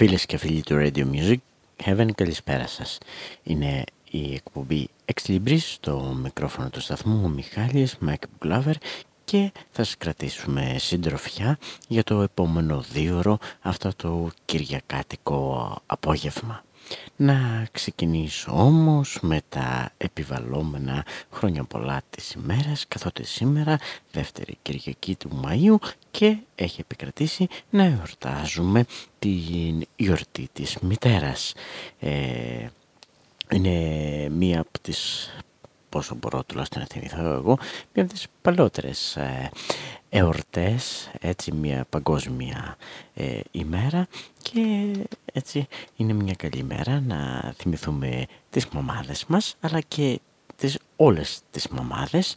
Φίλες και φίλοι του Radio Music Heaven, καλησπέρα σας. Είναι η εκπομπή Ex Libris στο μικρόφωνο του σταθμού, ο Μιχάλης Μάικ Μπουλάβερ και θα σας κρατήσουμε συντροφιά για το επόμενο δίωρο αυτό το κυριακάτικο απόγευμα. Να ξεκινήσω όμως με τα επιβαλλόμενα χρόνια πολλά της ημέρας καθότι σήμερα δεύτερη Κυριακή του Μαΐου και έχει επικρατήσει να εορτάζουμε την γιορτή της μητέρας. Ε, είναι μία από τις πόσο μπορώ τουλάχιστον να θυμηθώ εγώ, μία από τις παλαιότερες ε, εορτές, έτσι μια παγκόσμια ε, ημέρα και έτσι είναι μια καλή μέρα να θυμηθούμε τις μαμάδες μας αλλά και τις, όλες τις μαμάδες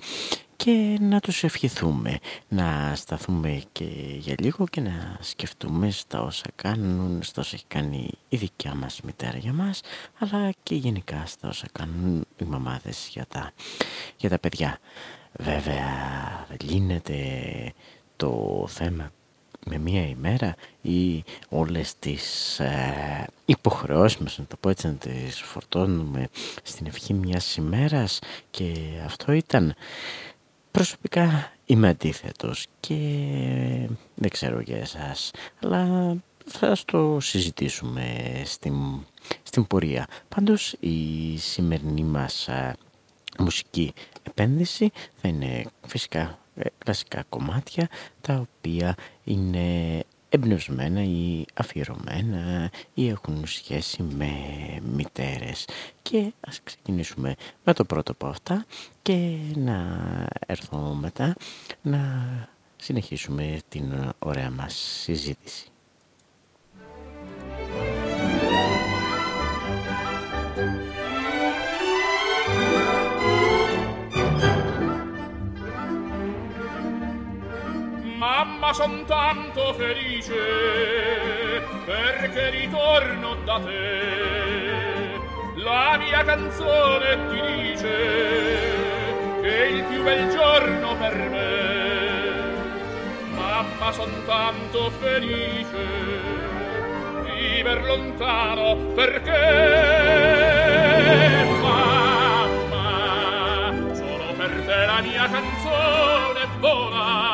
και να τους ευχηθούμε, να σταθούμε και για λίγο και να σκεφτούμε στα όσα κάνουν, στα όσα έχει κάνει η δικιά μας μητέρα για μας, αλλά και γενικά στα όσα κάνουν οι μαμάδες για τα, για τα παιδιά. Βέβαια λύνεται το θέμα με μία ημέρα ή όλες τις ε, υποχρεώσεις μας, να το πω έτσι, να τις φορτώνουμε στην ευχή μιας ημέρας και αυτό ήταν προσωπικά είμαι αντίθετος και δεν ξέρω για εσάς, αλλά θα το συζητήσουμε στην, στην πορεία. Πάντως η σημερινή μας ε, μουσική επένδυση θα είναι φυσικά ε, κλασικά κομμάτια τα οποία είναι εμπνευσμένα ή αφιερωμένα ή έχουν σχέση με μητέρες και ας ξεκινήσουμε με το πρώτο από αυτά και να έρθω μετά να συνεχίσουμε την ωραία μας συζήτηση. Mamma son tanto felice perché ritorno da te. La mia canzone ti dice che è il più bel giorno per me. Mamma son tanto felice viver lontano perché? Mamma sono per te la mia canzone vola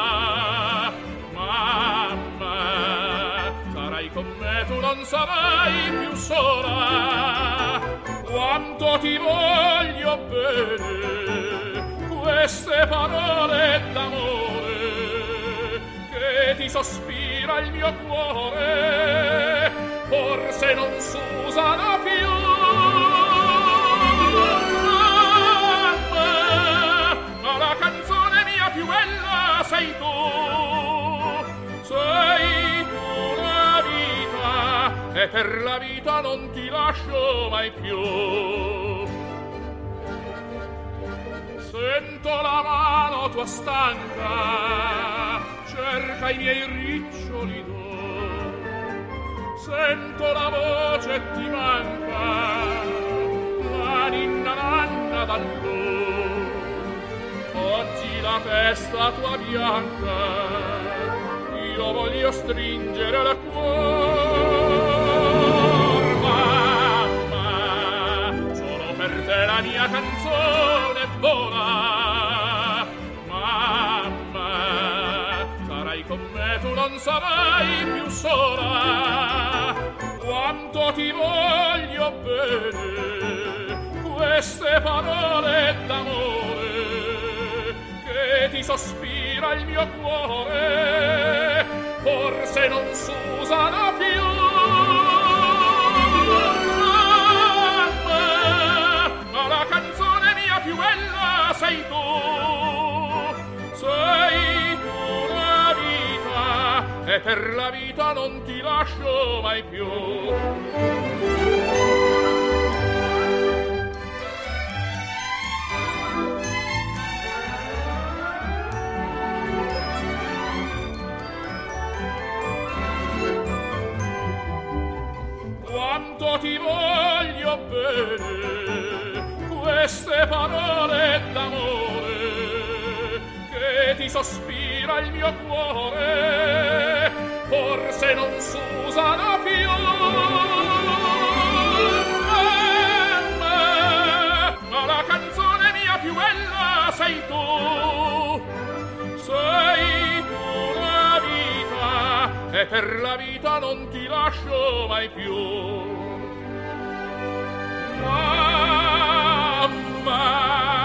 sarai più sola quanto ti voglio bene queste parole d'amore che ti sospira il mio cuore forse non s'usano più ma la canzone mia più bella sei tu per la vita non ti lascio mai più. Sento la mano tua stanca, cerca i miei riccioli d'oro. Sento la voce ti manca, la ninna nanna d'allora. Oggi la testa tua bianca, io voglio stringere la cuore. La mia canzone vola. Mamma sarai con me tu non sarai più sola. Quanto ti voglio bene queste parole d'amore che ti sospira il mio cuore. Forse non s'usano e per la vita non ti lascio mai più. Quanto ti voglio bene queste parole d'amore che ti sospira il mio cuore forse non s'usano più. Ma la canzone mia più bella sei tu sei tu la vita e per la vita non ti lascio mai più man.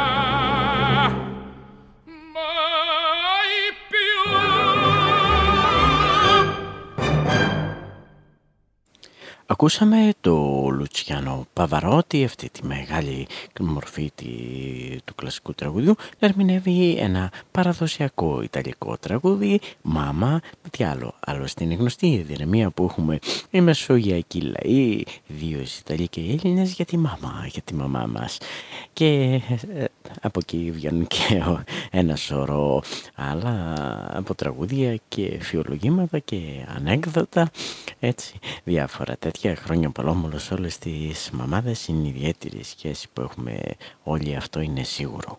Ακούσαμε το Λουτσιάνο Παβαρότη, αυτή τη μεγάλη μορφή του κλασικού τραγουδιού, να ερμηνεύει ένα παραδοσιακό ιταλικό τραγούδι, «Μάμα», τι άλλο, άλλωστε είναι γνωστή η δυναμία που έχουμε. Οι μεσογειακοί λαοί, δύο οι Ιταλοί και οι Έλληνες, για τη μάμα, για τη μαμά μας. Και ε, από εκεί βγαίνουν και ένα σωρό άλλα από τραγούδια και φιολογήματα και ανέκδοτα, έτσι, διάφορα τέτοια χρόνια πολλά σε όλες τις μαμάδες είναι ιδιαίτερη σχέση που έχουμε όλοι αυτό είναι σίγουρο.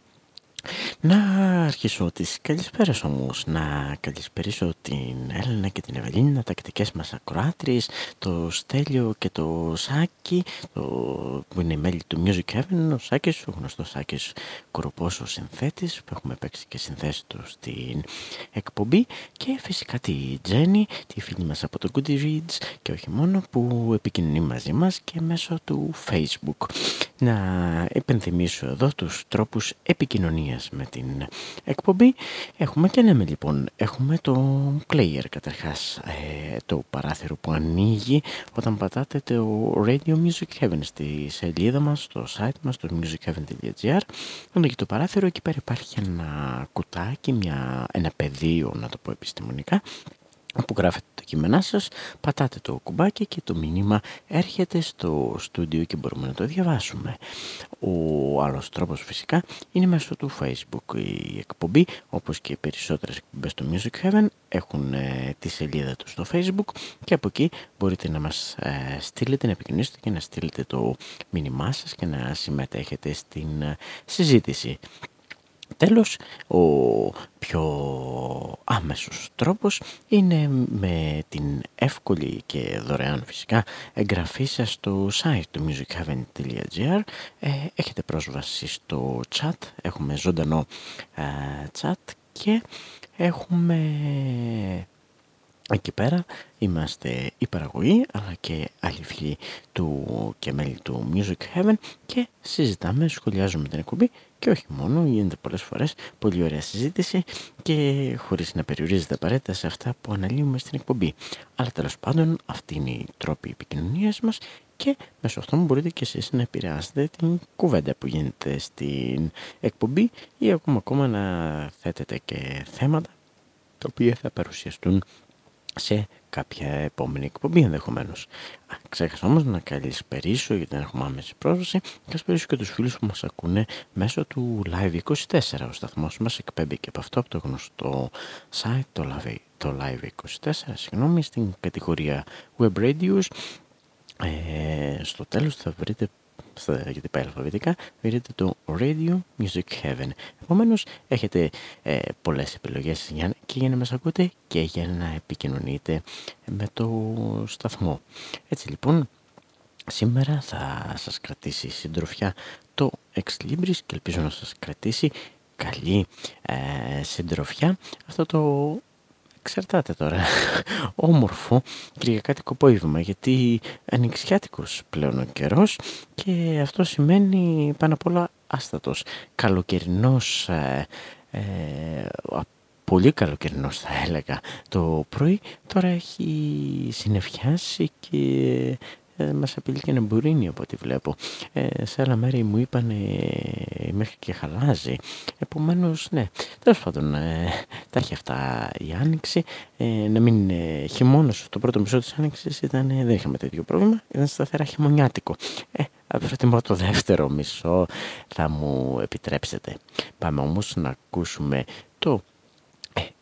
Να αρχίσω τις καλησπέρες όμως, να καλησπερίσω την Έλληνα και την Ευελίνα, τακτικές μας ακροάτριες, το Στέλιο και το Σάκη, το, που είναι μέλη του Music Heaven, ο Σάκης, ο γνωστός Σάκης Κοροπός, ο συνθέτης, που έχουμε παίξει και συνθέσει του στην εκπομπή, και φυσικά τη Τζέννη, τη φίλη μας από το Goodreads και όχι μόνο, που επικοινωνεί μαζί μας και μέσω του Facebook. Να επενθυμίσω εδώ τους τρόπους επικοινωνίας με την εκπομπή. Έχουμε και λέμε λοιπόν, έχουμε το player καταρχάς, ε, το παράθυρο που ανοίγει όταν πατάτε το Radio Music Heaven στη σελίδα μας, στο site μας, το musicheaven.gr. Όταν έχει το παράθυρο, εκεί πέρα υπάρχει ένα κουτάκι, μια, ένα πεδίο, να το πω επιστημονικά, όπου γράφετε τα κείμενά σας, πατάτε το κουμπάκι και το μήνυμα έρχεται στο στούντιο και μπορούμε να το διαβάσουμε. Ο άλλος τρόπος φυσικά είναι μέσω του facebook η εκπομπή, όπως και οι περισσότερες εκπομπές στο Music Heaven έχουν ε, τη σελίδα τους στο facebook και από εκεί μπορείτε να μας ε, στείλετε, να επικοινωνήσετε και να στείλετε το μήνυμά σας και να συμμετέχετε στην ε, συζήτηση. Τέλος, ο πιο άμεσος τρόπος είναι με την εύκολη και δωρεάν φυσικά εγγραφή σας στο site του musicheaven.gr ε, έχετε πρόσβαση στο chat, έχουμε ζωντανό ε, chat και έχουμε Εκεί πέρα είμαστε η παραγωγή αλλά και άλλοι φίλοι του και μέλη του Music Heaven και συζητάμε, σχολιάζουμε την εκπομπή και όχι μόνο, γίνεται πολλές φορές πολύ ωραία συζήτηση και χωρίς να περιορίζεται απαραίτητα σε αυτά που αναλύουμε στην εκπομπή. Αλλά τέλος πάντων αυτή είναι η τρόπη επικοινωνίας μας και μέσω αυτών μπορείτε και εσείς να επηρεάσετε την κουβέντα που γίνεται στην εκπομπή ή ακόμα ακόμα να θέτετε και θέματα τα οποία θα παρουσιαστούν σε κάποια επόμενη εκπομπή ενδεχομένως. Ξέχασα όμως να καλησπερίσω γιατί δεν έχουμε άμεση πρόσβαση. Καλησπερίσω και τους φίλους που μας ακούνε μέσω του Live24. Ο σταθμός μας εκπέμπει και από αυτό από το γνωστό site το Live, το Live24, συγγνώμη, στην κατηγορία Web Radios. Ε, στο τέλος θα βρείτε γιατί πάει αλφαβητικά, βρείτε το Radio Music Heaven. Επομένως έχετε ε, πολλές επιλογές για, και για να μας ακούτε και για να επικοινωνείτε με το σταθμό. Έτσι λοιπόν, σήμερα θα σας κρατήσει συντροφιά το Ex Libris και ελπίζω να σας κρατήσει καλή ε, συντροφιά αυτό το εξαρτάται τώρα, όμορφο κυριακάτικο απόγευμα γιατί ανοιξιάτικος πλέον ο καιρός και αυτό σημαίνει πάνω απ' όλα άστατος, καλοκαιρινός, ε, ε, πολύ καλοκαιρινός θα έλεγα το πρωί, τώρα έχει συνεφιάσει και ε, μας απειλεί και ένα μπουρίνι από ό,τι βλέπω. Ε, σε άλλα μέρη μου είπαν ε, μέχρι και χαλάζει. Επομένως, ναι, τέλος πάντων, ε, τα έχει αυτά η Άνοιξη. Ε, να μην είναι χειμώνας, το πρώτο μισό της Άνοιξης ήταν, δεν είχαμε τέτοιο πρόβλημα, ήταν σταθερά χειμωνιάτικο. Ε, προτιμώ το δεύτερο μισό, θα μου επιτρέψετε. Πάμε όμως να ακούσουμε το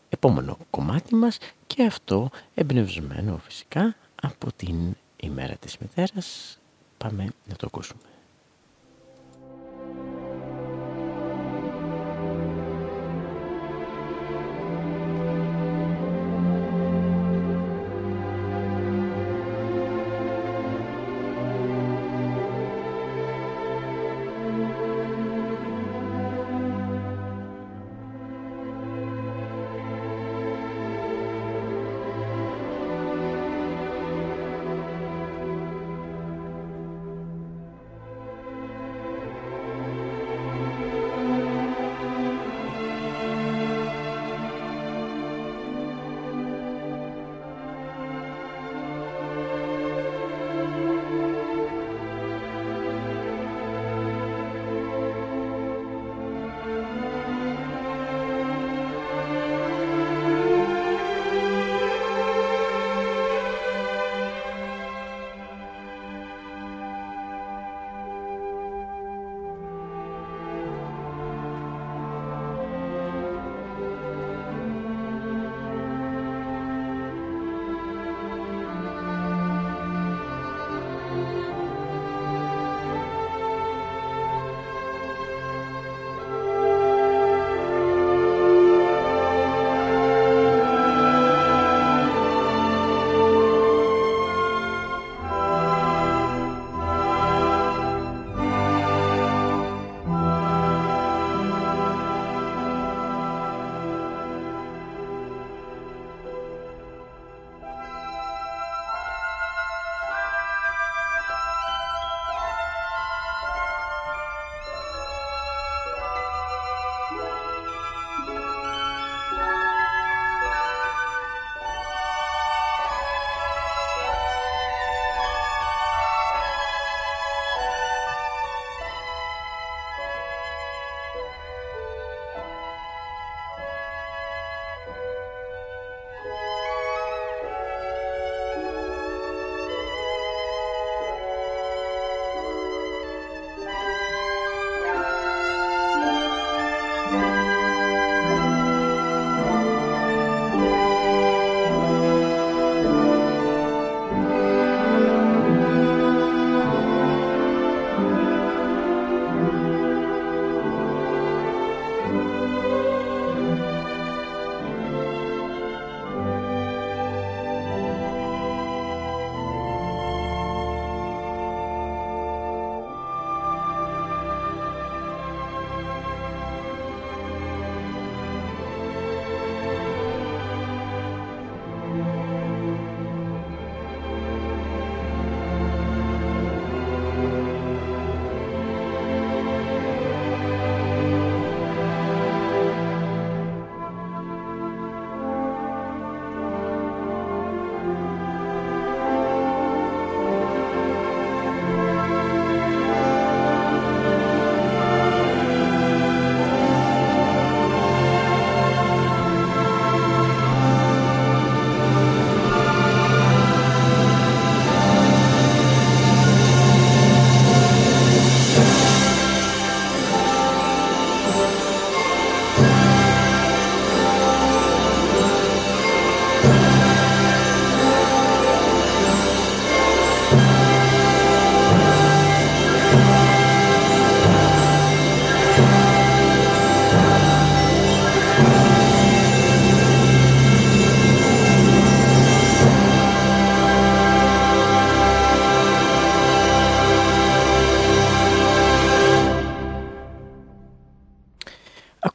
επόμενο κομμάτι μας και αυτό εμπνευσμένο φυσικά από την η μέρα της μητέρας. Πάμε να το ακούσουμε.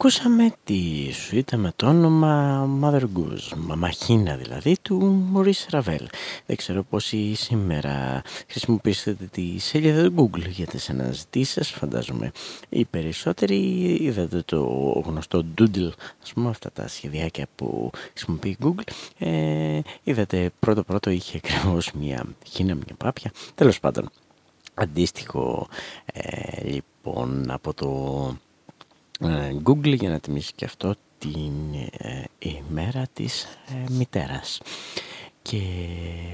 Ακούσαμε τη σουίτα με το όνομα Mother Goose, μαμαχίνα δηλαδή του Maurice Ravel. Δεν ξέρω πόσοι σήμερα χρησιμοποιήσετε τη σελίδα του Google για τις αναζητήσεις, φαντάζομαι οι περισσότεροι είδατε το γνωστό Doodle, ας πούμε αυτά τα σχεδιάκια που χρησιμοποιεί Google. Ε, είδατε πρώτο πρώτο είχε ακριβώς μια χίνα, μια πάπια, τέλος πάντων. Αντίστοιχο ε, λοιπόν από το ε, Google για να τιμήσει και αυτό την ε, ημέρα της ε, μητέρας. Και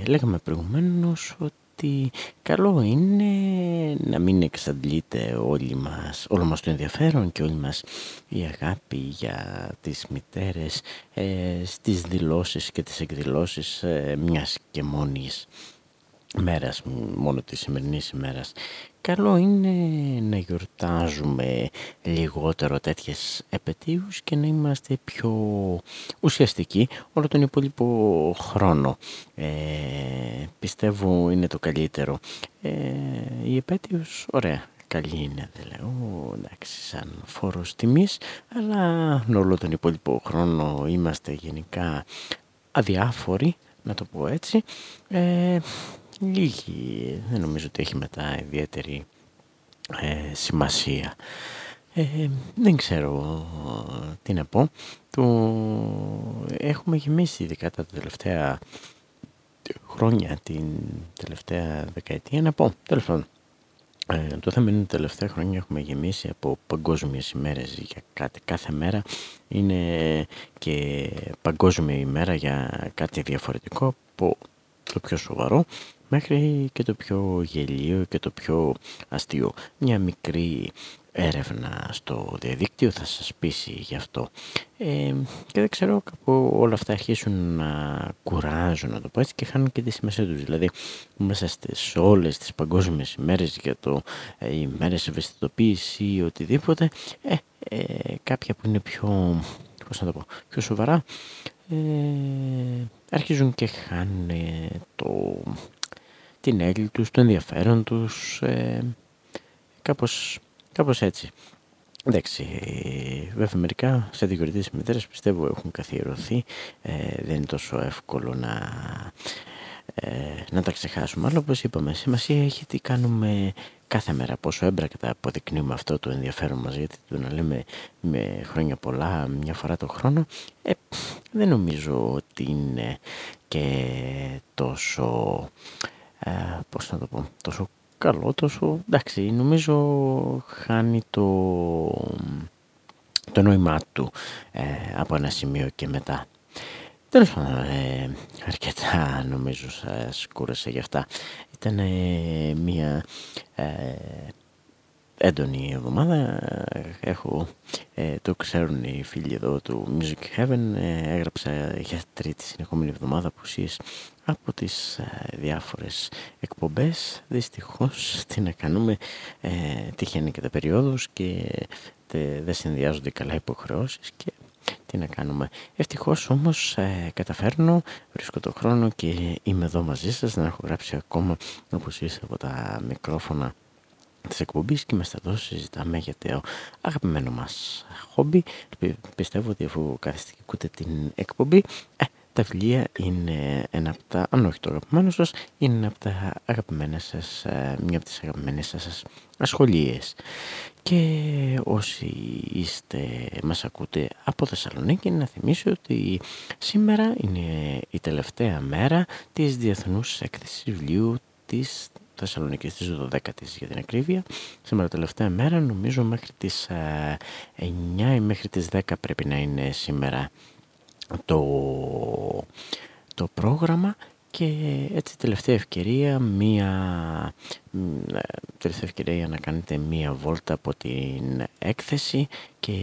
λέγαμε προηγουμένως ότι καλό είναι να μην εξαντλείται όλοι μας, όλο μας το ενδιαφέρον και όλη μας η αγάπη για τις μητέρες ε, στις δηλώσεις και τις εκδηλώσεις ε, μιας και μόνης μέρας, μόνο της σημερινής ημέρας. Καλό είναι να γιορτάζουμε λιγότερο τέτοιες επαιτίους και να είμαστε πιο ουσιαστικοί όλο τον υπόλοιπο χρόνο. Ε, πιστεύω είναι το καλύτερο. Ε, η επέτειος, ωραία, καλή είναι, δεν λέω, εντάξει, σαν φόρος τιμής, αλλά όλο τον υπόλοιπο χρόνο είμαστε γενικά αδιάφοροι, να το πω έτσι. Ε, λίγη, δεν νομίζω ότι έχει μετά ιδιαίτερη ε, σημασία. Ε, δεν ξέρω τι να πω. Το... Έχουμε γεμίσει ειδικά τα τελευταία χρόνια, την τελευταία δεκαετία, να πω. Τέλος πάντων, ε, το θέμα είναι ότι τα τελευταία χρόνια έχουμε γεμίσει από παγκόσμιες ημέρες για κάτι. Κάθε μέρα είναι και παγκόσμια ημέρα για κάτι διαφορετικό από το πιο σοβαρό μέχρι και το πιο γελίο και το πιο αστείο. Μια μικρή έρευνα στο διαδίκτυο θα σας πείσει γι' αυτό. Ε, και δεν ξέρω κάπου όλα αυτά αρχίσουν να κουράζουν να το πω έτσι και χάνουν και τη σημασία τους. Δηλαδή μέσα στις όλες τις παγκόσμιες ημέρες για το ε, ημέρες ευαισθητοποίηση ή οτιδήποτε ε, ε, κάποια που είναι πιο, πώς να το πω, πιο σοβαρά ε, αρχίζουν και χάνουν το την έγκλη τους, το ενδιαφέρον τους, ε, κάπως, κάπως έτσι. Εντάξει, βέβαια μερικά σε δικαιωτικές μητέρες πιστεύω έχουν καθιερωθεί, ε, δεν είναι τόσο εύκολο να, ε, να τα ξεχάσουμε. Αλλά όπως είπαμε, σημασία έχει τι κάνουμε κάθε μέρα, πόσο έμπρακτα αποδεικνύουμε αυτό το ενδιαφέρον μας, γιατί το να λέμε με χρόνια πολλά, μια φορά το χρόνο, ε, δεν νομίζω ότι είναι και τόσο ε, πώς να το πω, τόσο καλό, τόσο εντάξει, νομίζω χάνει το, το νόημά του ε, από ένα σημείο και μετά. Τέλος πάντων, ε, αρκετά νομίζω σας κούρασε γι' αυτά. Ήταν μια ε, έντονη εβδομάδα. Έχω, ε, το ξέρουν οι φίλοι εδώ του Music Heaven. Ε, έγραψα για τρίτη συνεχόμενη εβδομάδα απουσίες από τις ε, διάφορες εκπομπές. Δυστυχώς, τι να κάνουμε, ε, τυχαίνει και τα περιόδους και δεν συνδυάζονται καλά υποχρεώσεις και τι να κάνουμε. Ευτυχώς όμως ε, καταφέρνω, βρίσκω το χρόνο και είμαι εδώ μαζί σας. Δεν έχω γράψει ακόμα όπως είσαι από τα μικρόφωνα της εκπομπής και είμαστε εδώ συζητάμε για το αγαπημένο μας χόμπι. Πιστεύω ότι αφού κάθεστε και ακούτε την εκπομπή, ε, τα βιβλία είναι ένα από τα, αν όχι το αγαπημένο σας, είναι ένα από τα αγαπημένα σας, ε, μια από τις αγαπημένες σας ασχολίες. Και όσοι είστε, μας ακούτε από Θεσσαλονίκη, να θυμίσω ότι σήμερα είναι η τελευταία μέρα της Διεθνούς Έκθεσης Βιβλίου της Θεσσαλονίκη στις 12 για την ακρίβεια. Σήμερα τελευταία μέρα νομίζω μέχρι τις 9 ε, ή μέχρι τις 10 πρέπει να είναι σήμερα το, το πρόγραμμα και έτσι τελευταία ευκαιρία μία ε, τελευταία ευκαιρία να κάνετε μία βόλτα από την έκθεση και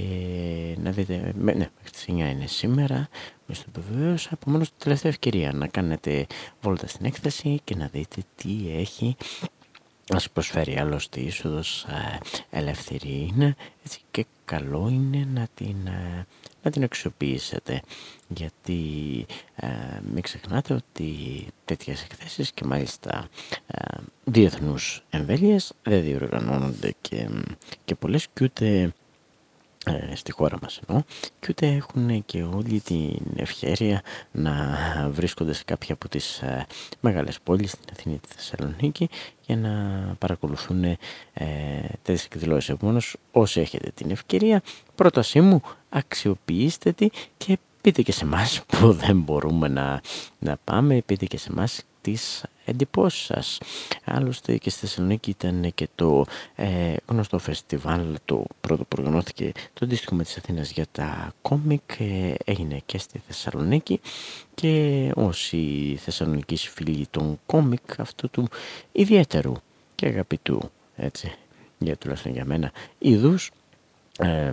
να δείτε, ναι, μέχρι τις 9 είναι σήμερα με στο επιβεβαίωσα, επομένως τελευταία ευκαιρία να κάνετε βόλτα στην έκθεση και να δείτε τι έχει να σου προσφέρει. Άλλωστε η είσοδος ε, ελεύθερη είναι έτσι και καλό είναι να την, ε, να την αξιοποιήσετε. Γιατί ε, μην ξεχνάτε ότι τέτοιες εκθέσεις και μάλιστα ε, διεθνούς εμβέλειες δεν διοργανώνονται και, και πολλές και ούτε ε, στη χώρα μας εννοώ και ούτε έχουν και όλη την ευχαίρεια να βρίσκονται σε κάποια από τις ε, μεγάλες πόλεις στην Αθήνη τη Θεσσαλονίκη για να παρακολουθούν ε, τέτοιες εκδηλώσεις. Επομένως όσοι έχετε την ευκαιρία πρότασή μου αξιοποιήστε τη και πείτε και σε εμάς που δεν μπορούμε να, να πάμε πείτε και σε εμάς τις εντυπώσεις σας. Άλλωστε και στη Θεσσαλονίκη ήταν και το ε, γνωστό φεστιβάλ, το πρώτο που οργανώθηκε το αντίστοιχο με της Αθήνας για τα κόμικ, ε, έγινε και στη Θεσσαλονίκη και όσοι Θεσσαλονικείς φίλοι των κόμικ αυτού του ιδιαίτερου και αγαπητού, έτσι, για τουλάχιστον για μένα, είδους, ε,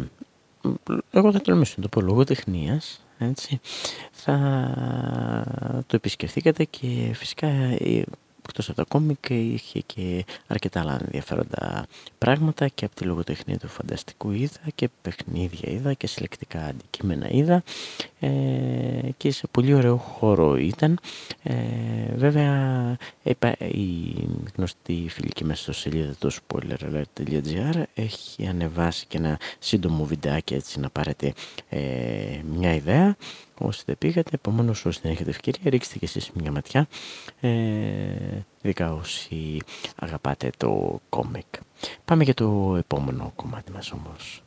εγώ θα τολμήσω να το πω λογοτεχνίας, έτσι, θα το επισκεφθήκατε και φυσικά εκτός από τα κόμικ είχε και αρκετά άλλα ενδιαφέροντα πράγματα και από τη λογοτεχνία του φανταστικού είδα και παιχνίδια είδα και συλλεκτικά αντικείμενα είδα ε, και σε πολύ ωραίο χώρο ήταν. Ε, βέβαια η γνωστή φιλική μέσα στο σελίδα του spoileralert.gr έχει ανεβάσει και ένα σύντομο βιντεάκι έτσι να πάρετε ε, μια ιδέα όσοι δεν πήγατε, επομένως όσοι δεν έχετε ευκαιρία ρίξτε και εσείς μια ματιά ε, ειδικά όσοι αγαπάτε το κόμικ. Πάμε για το επόμενο κομμάτι μας όμως.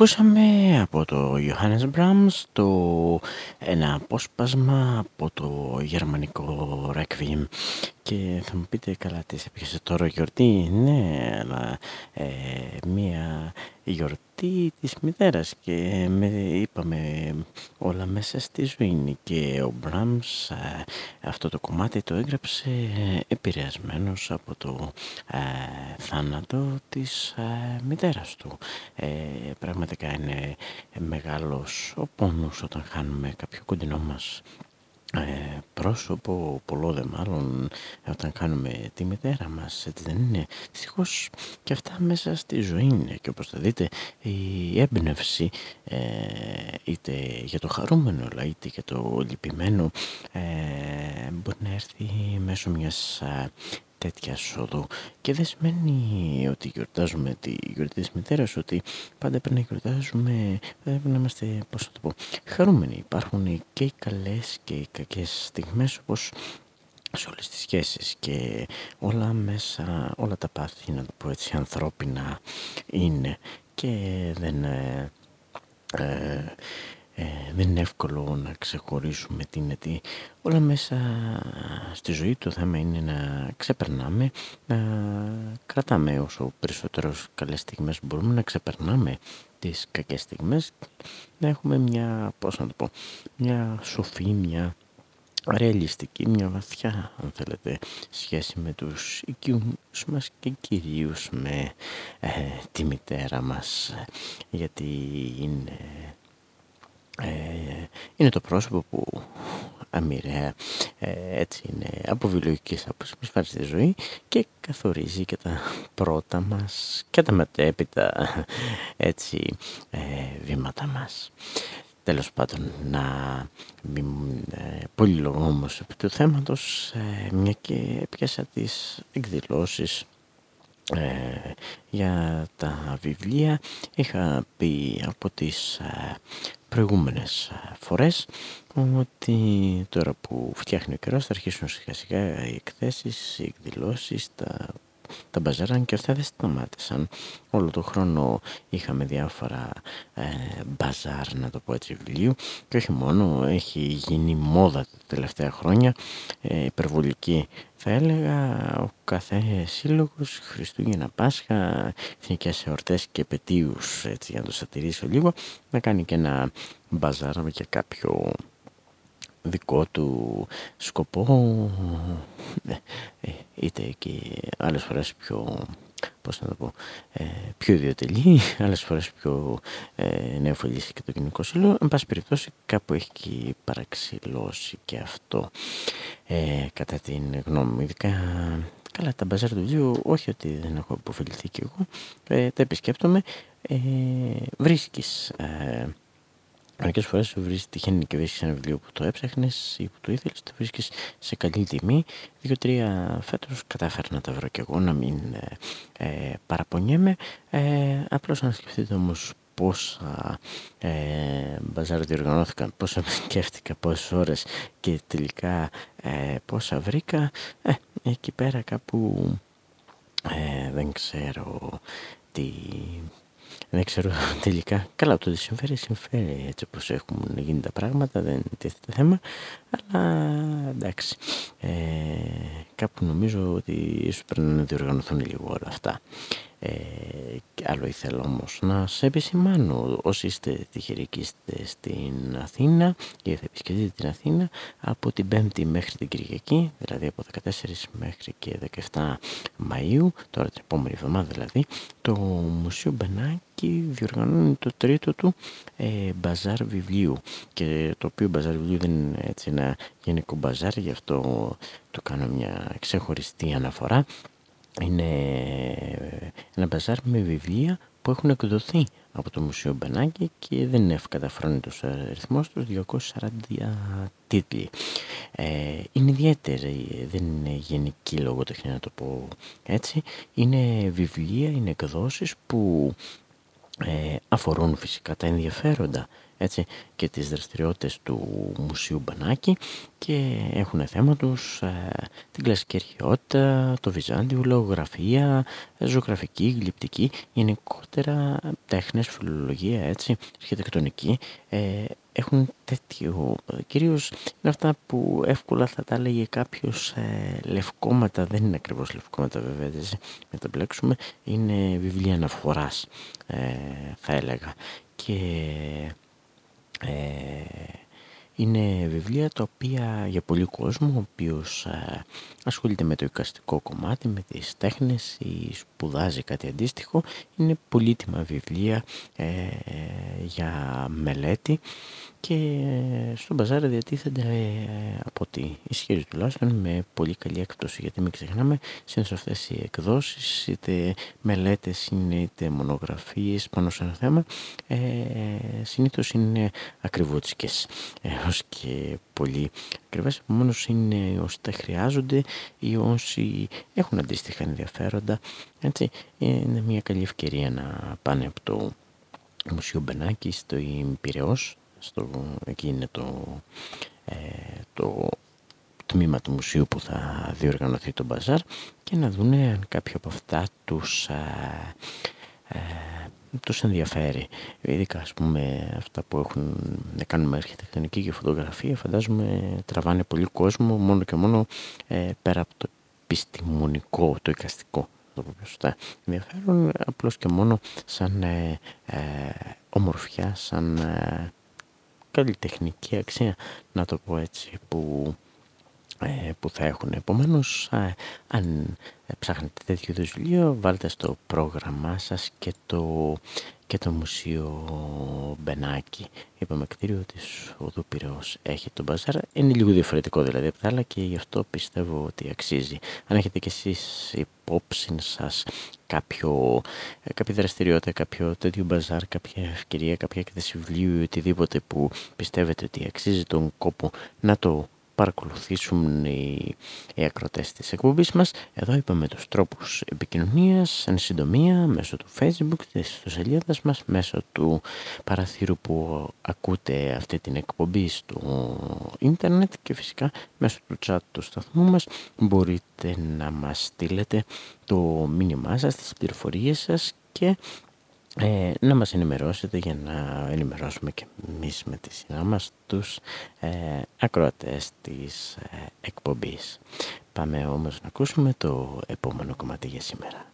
Ακούσαμε από το Johannes Brahms το ένα απόσπασμα από το γερμανικό Requiem. και θα μου πείτε καλά τι έπιασε τώρα γιορτή; Ναι αλλά ε, μία γιορτή της μητέρας και με, είπαμε όλα μέσα στη ζωή και ο Μπραμς ε, αυτό το κομμάτι το έγραψε επηρεασμένος από το ε, θάνατο της ε, μητέρας του. Πραγματικά είναι μεγάλος ο πόνος όταν χάνουμε κάποιο κοντινό μας ε, πρόσωπο, πολλό δε μάλλον όταν κάνουμε τη μητέρα μας έτσι δεν είναι. Δυστυχώς και αυτά μέσα στη ζωή είναι. Και όπως θα δείτε η έμπνευση ε, είτε για το χαρούμενο αλλά είτε για το λυπημένο ε, μπορεί να έρθει μέσω μιας τέτοια σόδου. Και δεν σημαίνει ότι γιορτάζουμε τη γιορτή της μητέρας ότι πάντα πρέπει να γιορτάζουμε πρέπει να είμαστε πώς θα το πω χαρούμενοι. Υπάρχουν και οι καλές και οι κακές στιγμές όπως σε όλες τις σχέσεις. Και όλα μέσα όλα τα πάθη να το πω έτσι ανθρώπινα είναι. Και δεν ε, ε ε, δεν είναι εύκολο να ξεχωρίσουμε τι είναι τι. Όλα μέσα στη ζωή το θέμα είναι να ξεπερνάμε, να κρατάμε όσο περισσότερο καλές στιγμές μπορούμε, να ξεπερνάμε τις κακές στιγμές, να έχουμε μια, πώς να το πω, μια σοφή, μια ρεαλιστική, μια βαθιά αν θέλετε σχέση με τους οικειούς μας και κυρίως με ε, τη μητέρα μας γιατί είναι ε, είναι το πρόσωπο που αμοιραία ε, έτσι είναι από βιολογικής άποψης μας στη ζωή και καθορίζει και τα πρώτα μας και τα μετέπειτα έτσι ε, βήματα μας. Τέλος πάντων, να μην ε, πολυλογώ όμως επί του θέματος, ε, μια και έπιασα τις εκδηλώσεις ε, για τα βιβλία είχα πει από τις ε, προηγούμενες ε, φορές ότι τώρα που φτιάχνει ο καιρός θα αρχίσουν σιγά σιγά οι εκθέσεις, οι εκδηλώσεις, τα τα μπαζαράν και αυτά δεν σταμάτησαν. Όλο το χρόνο είχαμε διάφορα ε, μπαζάρ, να το πω έτσι, βιβλίου και όχι μόνο, έχει γίνει μόδα τα τελευταία χρόνια, ε, υπερβολική θα έλεγα, ο κάθε σύλλογος, Χριστούγεννα, Πάσχα, εθνικές εορτές και επαιτίους, έτσι για να το σατηρήσω λίγο, να κάνει και ένα μπαζάρ για κάποιο δικό του σκοπό ε, ε, είτε και άλλες φορές πιο πώς να το πω, ε, πιο ιδιωτελή, άλλες φορές πιο ε, νεοφελής και το κοινικό σύλλογο. Εν πάση περιπτώσει κάπου έχει παραξηλώσει και αυτό ε, κατά την γνώμη μου. Ειδικά καλά τα μπαζάρ του βιβλίου, όχι ότι δεν έχω υποφεληθεί κι εγώ, ε, τα επισκέπτομαι. Ε, βρίσκεις Μερικές φορές σου βρίσκει, τυχαίνει και βρίσκεις ένα βιβλίο που το έψαχνες ή που το ήθελες, το βρίσκεις σε καλή τιμή. Δύο-τρία φέτος κατάφερα να τα βρω κι εγώ, να μην ε, ε παραπονιέμαι. Ε, Απλώς να σκεφτείτε όμως πόσα ε, μπαζάρ διοργανώθηκαν, πόσα με σκέφτηκα, πόσες ώρες και τελικά ε, πόσα βρήκα. Ε, εκεί πέρα κάπου ε, δεν ξέρω τι δεν ξέρω τελικά. Καλά, το ότι συμφέρει, συμφέρει έτσι όπως έχουν γίνει τα πράγματα, δεν τίθεται θέμα. Αλλά εντάξει, ε, κάπου νομίζω ότι ίσως πρέπει να διοργανωθούν λίγο όλα αυτά. Ε, άλλο ήθελα όμως να σε επισημάνω. Όσοι είστε τυχεροί και είστε στην Αθήνα ή θα επισκεφτείτε την Αθήνα από την 5η μέχρι την Κυριακή δηλαδή από 14 μέχρι και 17 Μαΐου τώρα την επόμενη εβδομάδα δηλαδή το Μουσείο Μπενάκη διοργανώνει το τρίτο του ε, μπαζάρ βιβλίου. Και το οποίο μπαζάρ βιβλίου δεν είναι έτσι ένα γενικό μπαζάρ γι' αυτό το κάνω μια ξεχωριστή αναφορά είναι ένα μπαζάρ με βιβλία που έχουν εκδοθεί από το Μουσείο Μπενάκη και δεν είναι ευκαταφρόνητος ο αριθμός τους, 240 τίτλοι. Ε, είναι ιδιαίτερη, δεν είναι γενική λογοτεχνία να το πω έτσι. Είναι βιβλία, είναι εκδόσεις που ε, αφορούν φυσικά τα ενδιαφέροντα έτσι, και τις δραστηριότητες του Μουσείου Μπανάκη και έχουν θέμα τους ε, την κλασική αρχαιότητα, το Βυζάντιο, λογογραφία, ζωγραφική, γλυπτική, γενικότερα τέχνες, φιλολογία, έτσι, αρχιτεκτονική, ε, έχουν τέτοιο, κυρίως είναι αυτά που εύκολα θα τα έλεγε κάποιος ε, λευκόματα, δεν είναι ακριβώς λευκόματα βέβαια, έτσι, μεταμπλέξουμε, είναι βιβλία αναφοράς, ε, θα έλεγα. Και ε, είναι βιβλία τα οποία για πολύ κόσμο ο οποίος ε, ασχολείται με το εικαστικό κομμάτι, με τις τέχνες ή σπουδάζει κάτι αντίστοιχο είναι πολύτιμα βιβλία ε, για μελέτη και στο μπαζάρ διατίθενται ε, από ό,τι ισχύει τουλάχιστον με πολύ καλή έκπτωση. Γιατί μην ξεχνάμε συνήθως αυτές οι εκδόσεις είτε μελέτες είναι είτε μονογραφίες πάνω σε ένα θέμα ε, συνήθως είναι ακριβούτσικες έως και πολύ ακριβές. Μόνος είναι όσοι τα χρειάζονται ή όσοι έχουν αντίστοιχα ενδιαφέροντα έτσι. Είναι μια καλή ευκαιρία να πάνε από το Μουσείο Μπενάκη στο Πυραιός στο, εκεί είναι το, ε, το τμήμα του μουσείου που θα διοργανωθεί το μπαζάρ και να δουν αν κάποιο από αυτά τους, ε, ε, τους ενδιαφέρει. Ειδικά ας πούμε αυτά που έχουν να κάνουν με αρχιτεκτονική και φωτογραφία φαντάζομαι τραβάνε πολύ κόσμο μόνο και μόνο ε, πέρα από το επιστημονικό, το εικαστικό το πω σωστά, ενδιαφέρον απλώς και μόνο σαν ε, ομορφιά, σαν καλλιτεχνική αξία, να το πω έτσι, που, ε, που θα έχουν. Επομένως, ε, αν ψάχνετε τέτοιο είδους βιβλίο, βάλτε στο πρόγραμμά σας και το, και το Μουσείο Μπενάκη. Είπαμε κτίριο της Οδού Πυραιός έχει το μπαζάρ. Είναι λίγο διαφορετικό δηλαδή από τα άλλα και γι' αυτό πιστεύω ότι αξίζει. Αν έχετε κι εσείς υπόψη σας κάποιο, κάποια δραστηριότητα, κάποιο τέτοιο μπαζάρ, κάποια ευκαιρία, κάποια έκθεση βιβλίου ή οτιδήποτε που πιστεύετε ότι αξίζει τον κόπο να το παρακολουθήσουν οι, οι ακροτές της εκπομπής μας. Εδώ είπαμε τους τρόπους επικοινωνίας, εν συντομία, μέσω του facebook, της ιστοσελίδας μας, μέσω του παραθύρου που ακούτε αυτή την εκπομπή στο ίντερνετ και φυσικά μέσω του chat του σταθμού μας μπορείτε να μας στείλετε το μήνυμά σας, τις πληροφορίες σας και ε, να μας ενημερώσετε για να ενημερώσουμε και εμείς με τη σειρά μας τους ε, ακροατές της ε, εκπομπής. Πάμε όμως να ακούσουμε το επόμενο κομμάτι για σήμερα.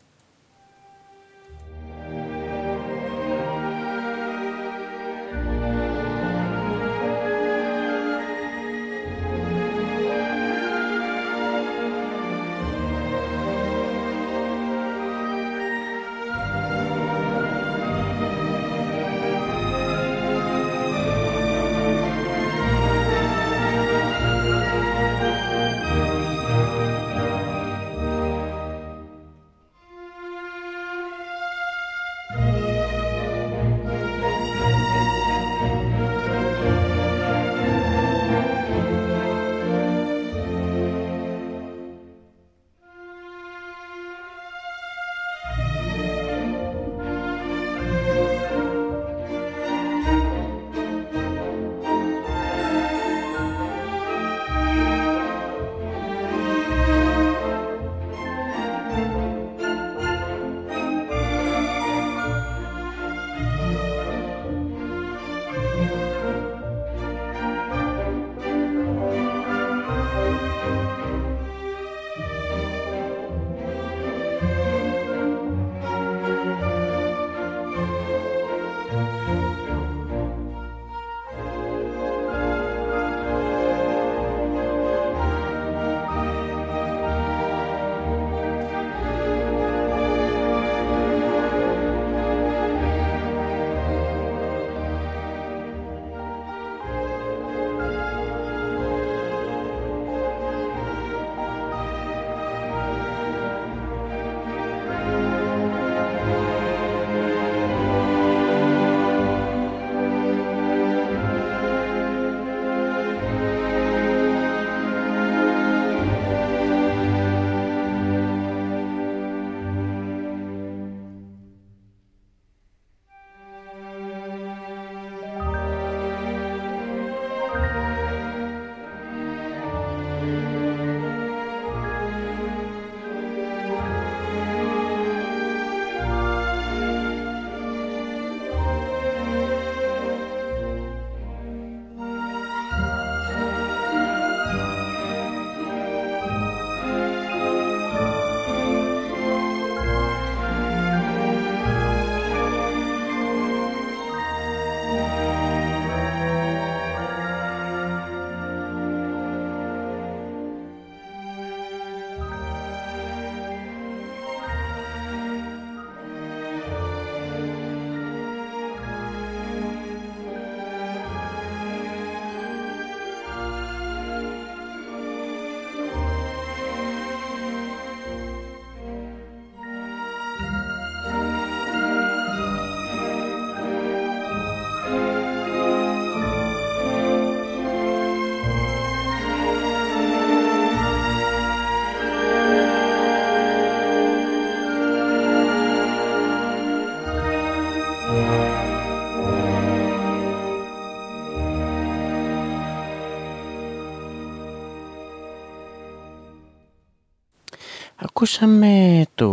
Ακούσαμε το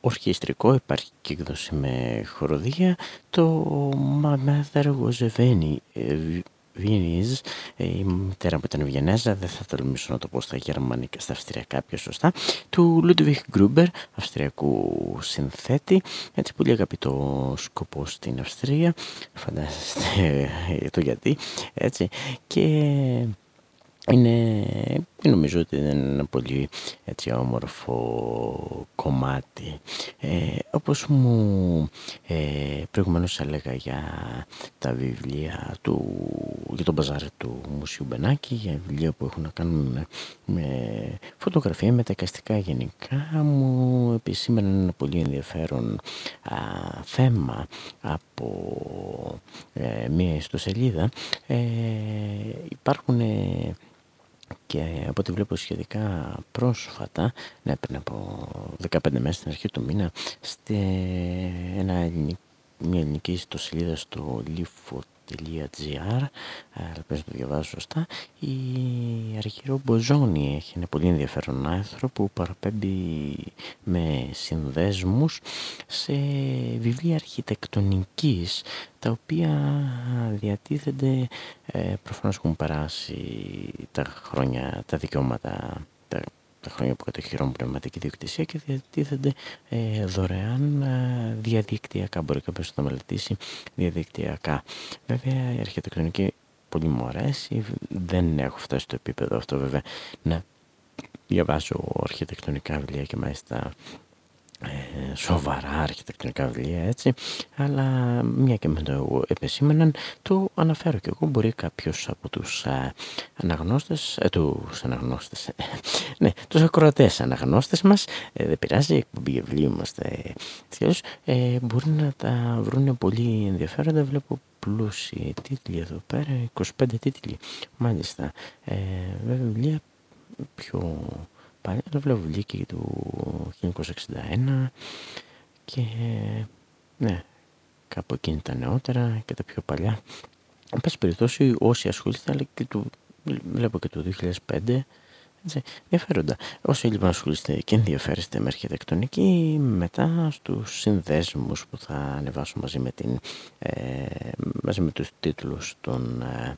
ορχιστρικό, υπάρχει και εκδόση με χοροδία, το My Mother Was a Viennese, η μητέρα που ήταν Βιενέζα, δεν θα τολμήσω να το πω στα γερμανικά, στα αυστριακά πιο σωστά, του Ludwig Gruber, αυστριακού συνθέτη, έτσι πολύ αγαπητό σκοπό στην Αυστρία, φαντάζεστε το γιατί, έτσι, και είναι, νομίζω ότι είναι ένα πολύ έτσι όμορφο κομμάτι. Ε, όπως μου ε, προηγουμένως έλεγα για τα βιβλία του, για τον μπαζάρ του Μουσιού Μπενάκη, για βιβλία που έχουν να κάνουν με, με φωτογραφία, με τα εικαστικά γενικά, μου επισήμενε ένα πολύ ενδιαφέρον α, θέμα από ε, μία ιστοσελίδα. Ε, υπάρχουν και από ό,τι βλέπω σχετικά πρόσφατα, ναι πριν από 15 μέρες στην αρχή του μήνα, στη ένα μια ελληνική ιστοσελίδα στο Λίφο .gr ελπίζω να το διαβάζω σωστά. Η Αργυρό Μποζόνη έχει ένα πολύ ενδιαφέρον άρθρο που παραπέμπει με συνδέσμους σε βιβλία αρχιτεκτονικής τα οποία διατίθενται ε, προφανώς έχουν περάσει τα χρόνια, τα δικαιώματα τα τα χρόνια που κατοχυρώνουν πνευματική διοκτησία και διατίθενται ε, δωρεάν ε, διαδικτυακά. Μπορεί κάποιος να το μελετήσει διαδικτυακά. Βέβαια η αρχιτεκτονική πολύ μου αρέσει. Δεν έχω φτάσει στο επίπεδο αυτό βέβαια να διαβάζω αρχιτεκτονικά βιβλία και μάλιστα ε, σοβαρά αρχιτεκτονικά βιβλία έτσι αλλά μια και με το επεσήμεναν το αναφέρω και εγώ μπορεί κάποιος από τους α, αναγνώστες ε, τους αναγνώστες ναι, τους ακροατές αναγνώστες μας ε, δεν πειράζει, εκπομπή βιβλίου είμαστε ε, μπορεί να τα βρουν πολύ ενδιαφέροντα. Βλέπω πλούσιοι τίτλοι εδώ πέρα 25 τίτλοι μάλιστα. Ε, βέβαια βιβλία πιο παλιά το βιβλίο βγήκε του 1961 και ναι, κάπου εκείνη τα νεότερα και τα πιο παλιά. Εν πάση περιπτώσει όσοι ασχολείστε, αλλά και του, βλέπω και το 2005, έτσι, ενδιαφέροντα. Όσοι λοιπόν ασχολείστε και ενδιαφέρεστε με αρχιτεκτονική, μετά στους συνδέσμους που θα ανεβάσω μαζί με, την, ε, μαζί με τους τίτλους των ε,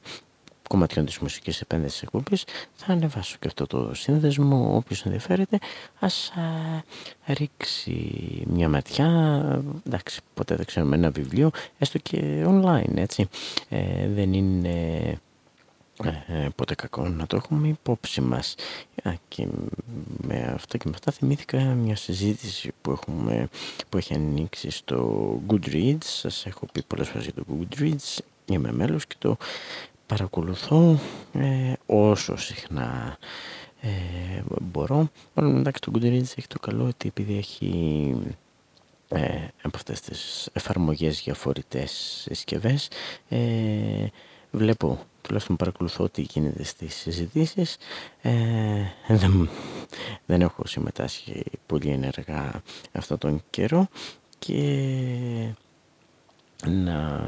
κομματιών της μουσικής επένδυσης εκπομπής θα ανεβάσω και αυτό το σύνδεσμο όποιος ενδιαφέρεται ας α, ρίξει μια ματιά εντάξει ποτέ δεν ξέρουμε ένα βιβλίο έστω και online έτσι. Ε, δεν είναι ε, ποτέ κακό να το έχουμε υπόψη μας. Α, και με αυτά και με αυτά θυμήθηκα μια συζήτηση που, έχουμε, που έχει ανοίξει στο Goodreads. Σας έχω πει πολλές φορές για το Goodreads. Είμαι μέλος και το παρακολουθώ ε, όσο συχνά ε, μπορώ. Μόνο εντάξει το Goodreads έχει το καλό ότι επειδή έχει ε, από αυτές τις εφαρμογές για φορητές συσκευές. Ε, βλέπω τουλάχιστον παρακολουθώ τι γίνεται στις συζητήσεις ε, δεν, δεν έχω συμμετάσχει πολύ ενεργά αυτόν τον καιρό και να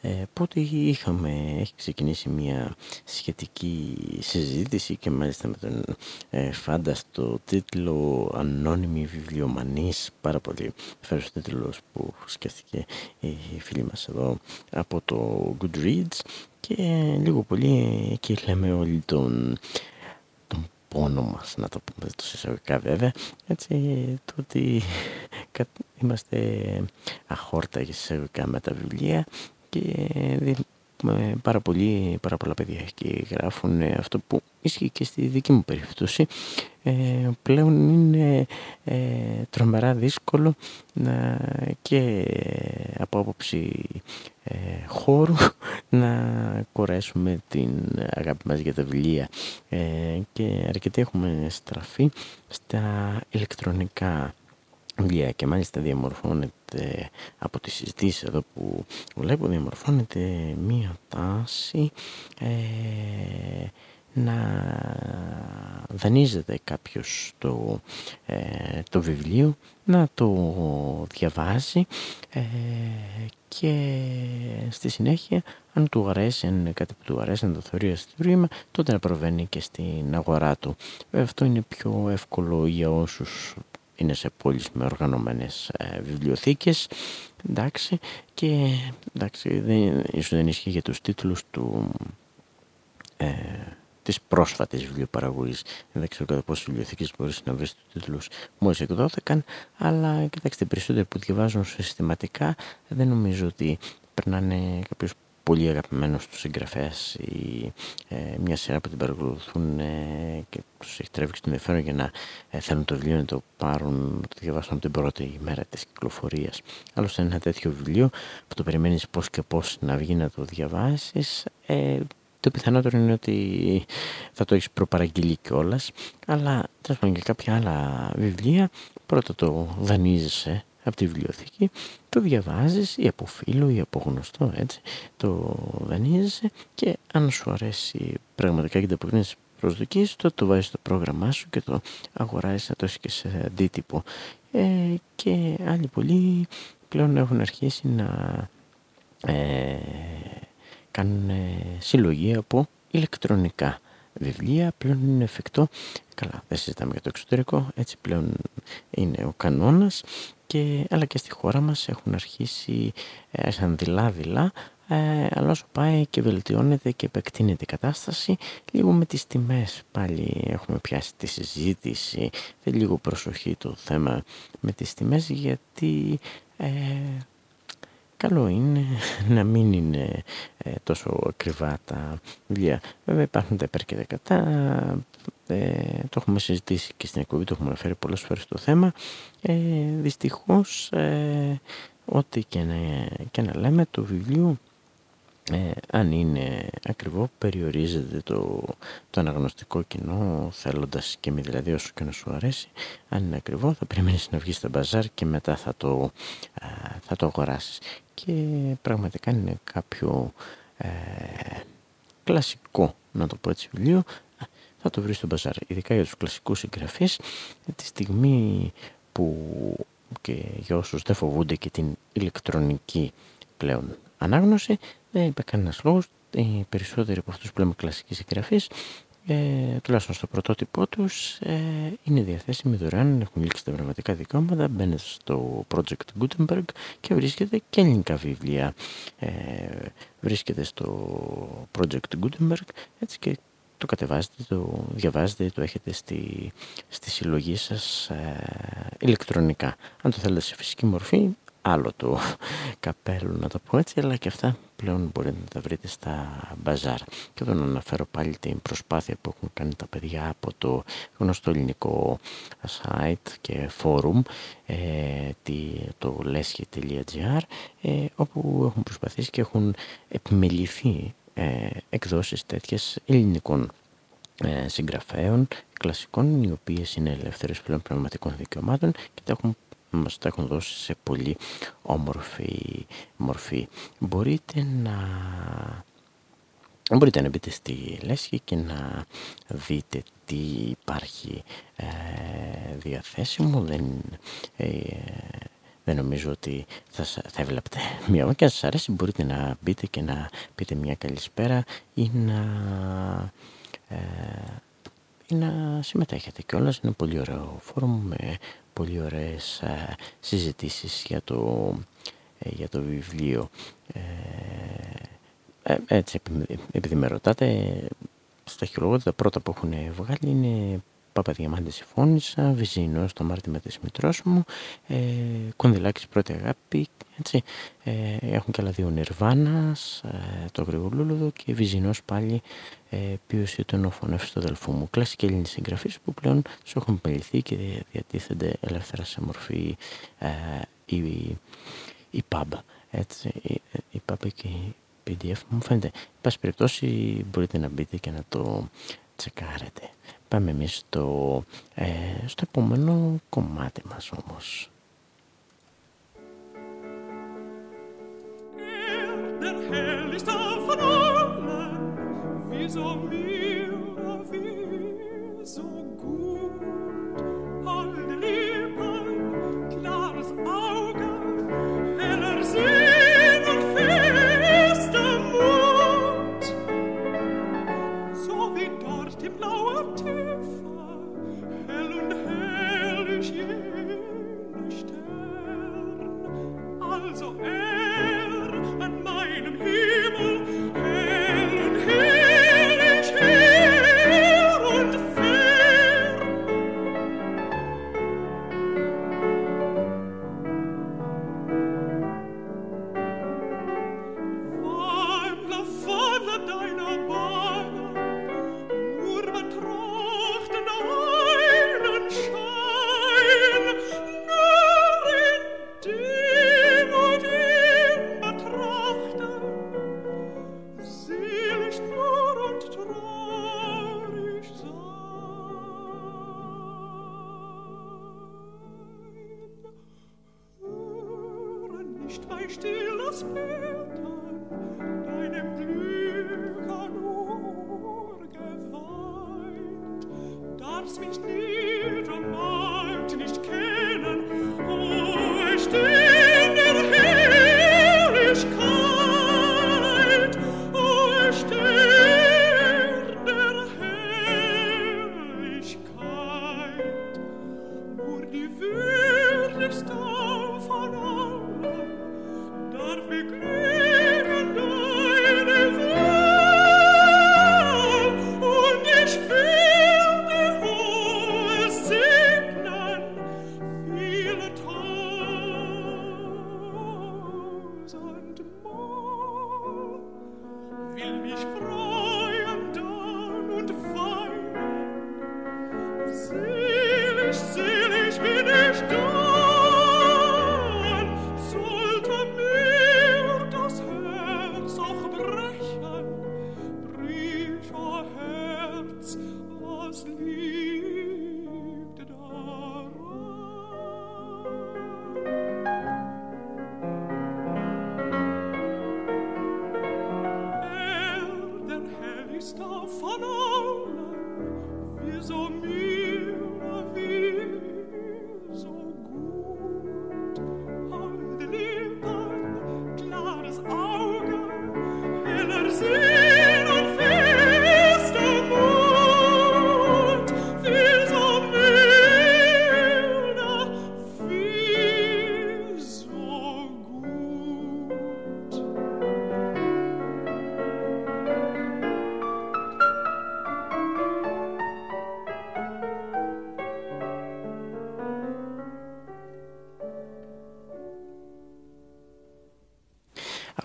ε, πότε είχαμε, έχει ξεκινήσει μια σχετική συζήτηση και μάλιστα με τον ε, φάνταστο τίτλο «Ανώνυμη βιβλιομανής» πάρα πολύ ευχαριστώ τίτλος που σκέφτηκε η φίλη μας εδώ από το Goodreads. Και λίγο πολύ εκεί λέμε όλοι τον πόνο μας, να το πούμε το εισαγωγικά βέβαια, έτσι, το ότι είμαστε αχόρταγοι εισαγωγικά με τα βιβλία και πάρα, πολύ, πάρα πολλά παιδιά και γράφουν αυτό που ισχύει και στη δική μου περίπτωση. Ε, πλέον είναι ε, τρομερά δύσκολο να, και από άποψη ε, χώρου να κορέσουμε την αγάπη μας για τα βιβλία. Ε, και αρκετοί έχουμε στραφεί στα ηλεκτρονικά βιβλία και μάλιστα διαμορφώνεται από τις συζητήσεις εδώ που βλέπω διαμορφώνεται μία τάση ε, να δανείζεται κάποιος το, ε, το βιβλίο, να το διαβάζει ε, και στη συνέχεια αν του αρέσει, αν είναι κάτι που του αρέσει να το θεωρεί αστήριο τότε να προβαίνει και στην αγορά του. αυτό είναι πιο εύκολο για όσους είναι σε πόλεις με οργανωμένες ε, βιβλιοθήκες εντάξει και εντάξει δεν, ίσως δεν ισχύει για τους τίτλους του ε, της πρόσφατης βιβλιοπαραγωγής. Δεν ξέρω κατά πόσες βιβλιοθήκες μπορείς να βρεις τους τίτλους μόλις εκδόθηκαν αλλά κοιτάξτε περισσότεροι που διαβάζουν συστηματικά δεν νομίζω ότι περνάνε κάποιος πολύ αγαπημένος τους συγγραφέας ή ε, μια σειρά που την παρακολουθούν ε, και τους έχει τραβήξει το ενδιαφέρον για να ε, θέλουν το βιβλίο να το πάρουν, να το διαβάσουν από την πρώτη ημέρα της κυκλοφορίας. Άλλωστε, ένα τέτοιο βιβλίο που το περιμένεις πώς και πώς να βγει να το διαβάσεις, ε, το πιθανότερο είναι ότι θα το έχεις προπαραγγείλει κιόλας, αλλά τέλος πάντων και κάποια άλλα βιβλία πρώτα το δανείζεσαι από τη βιβλιοθήκη, το διαβάζεις ή από φίλο ή από γνωστό έτσι, το δανείζεσαι και αν σου αρέσει πραγματικά και το αποκρίνεις προσδοκίες, τότε το βάζεις στο πρόγραμμά σου και το αγοράζεις να το έχεις και σε αντίτυπο. Ε, και άλλοι πολλοί πλέον έχουν αρχίσει να ε, κάνουν συλλογή από ηλεκτρονικά βιβλία. Πλέον είναι εφικτό. Καλά δεν συζητάμε για το εξωτερικό έτσι πλέον είναι ο κανόνας και, αλλά και στη χώρα μας έχουν αρχίσει ε, σαν δειλά-δειλά ε, αλλά όσο πάει και βελτιώνεται και επεκτείνεται η κατάσταση λίγο με τις τιμές πάλι έχουμε πιάσει τη συζήτηση δεν λίγο προσοχή το θέμα με τις τιμές γιατί ε, καλό είναι να μην είναι ε, τόσο ακριβά τα βιβλία. Βέβαια υπάρχουν τα υπέρ και τα κατά, ε, το έχουμε συζητήσει και στην εκπομπή, το έχουμε αναφέρει πολλές φορές το θέμα. Ε, δυστυχώς, ε, ό,τι και να, και να λέμε, το βιβλίο ε, αν είναι ακριβό περιορίζεται το, το αναγνωστικό κοινό θέλοντας και μη δηλαδή όσο και να σου αρέσει. Αν είναι ακριβό θα περιμένεις να βγεις στα μπαζάρ και μετά θα το, θα το αγοράσεις. Και πραγματικά είναι κάποιο ε, κλασικό να το πω έτσι βιβλίο. Θα το βρεις στο μπαζάρ. Ειδικά για τους κλασικούς συγγραφείς τη στιγμή που και για όσους δεν φοβούνται και την ηλεκτρονική πλέον ανάγνωση δεν είπε κανένας λόγος. Οι περισσότεροι από αυτούς που λέμε κλασική συγγραφή, ε, τουλάχιστον στο πρωτότυπό τους, ε, είναι διαθέσιμοι δωρεάν, έχουν λήξει τα πραγματικά δικαιώματα. Μπαίνετε στο Project Gutenberg και βρίσκεται και ελληνικά βιβλία. Ε, βρίσκεται στο Project Gutenberg έτσι και το κατεβάζετε, το διαβάζετε, το έχετε στη, στη συλλογή σας ε, ηλεκτρονικά. Αν το θέλετε σε φυσική μορφή, άλλο το καπέλο να το πω έτσι, αλλά και αυτά πλέον μπορείτε να τα βρείτε στα μπαζάρ. Και εδώ να αναφέρω πάλι την προσπάθεια που έχουν κάνει τα παιδιά από το γνωστό ελληνικό site και forum ε, το lesχε.gr ε, όπου έχουν προσπαθήσει και έχουν επιμεληθεί ε, εκδόσεις τέτοιες ελληνικών ε, συγγραφέων κλασικών οι οποίες είναι ελεύθερες πλέον πραγματικών δικαιωμάτων και τα έχουν μας τα έχουν δώσει σε πολύ όμορφη μορφή. Μπορείτε να... Μπορείτε να μπείτε στη Λέσχη και να δείτε τι υπάρχει ε, διαθέσιμο. Δεν, ε, δεν νομίζω ότι θα, θα έβλεπτε μία και αν σας αρέσει μπορείτε να μπείτε και να πείτε μια καλησπέρα ή να, ε, ή να συμμετέχετε κιόλας. Είναι πολύ ωραίο φόρουμ με πολύ ωραίες ε, συζητήσεις για το, ε, για το βιβλίο. Ε, ε έτσι, επειδή με ρωτάτε, στα χειρολογότητα τα πρώτα που έχουν βγάλει είναι Παπαδιαμάντη συμφώνησα, Βυζινό το Μάρτι με τη Μητρός μου, ε, Κονδυλάκης πρώτη αγάπη, έτσι. Ε, έχουν και άλλα δύο Νιρβάνας, ε, το Γρηγολούλουδο και Βυζινός πάλι ε, πίωση των οφωνεύσεων του αδελφού μου. Κλασική Έλληνη συγγραφή που πλέον σου έχουν πεληθεί και διατίθενται ελεύθερα σε μορφή ε, η, η pub. Έτσι, η, η pub και η PDF μου φαίνεται. Εν πάση περιπτώσει μπορείτε να μπείτε και να το τσεκάρετε. Πάμε εμείς στο, ε, στο επόμενο κομμάτι μας όμως. Der hell ist auf von allen, wie so mir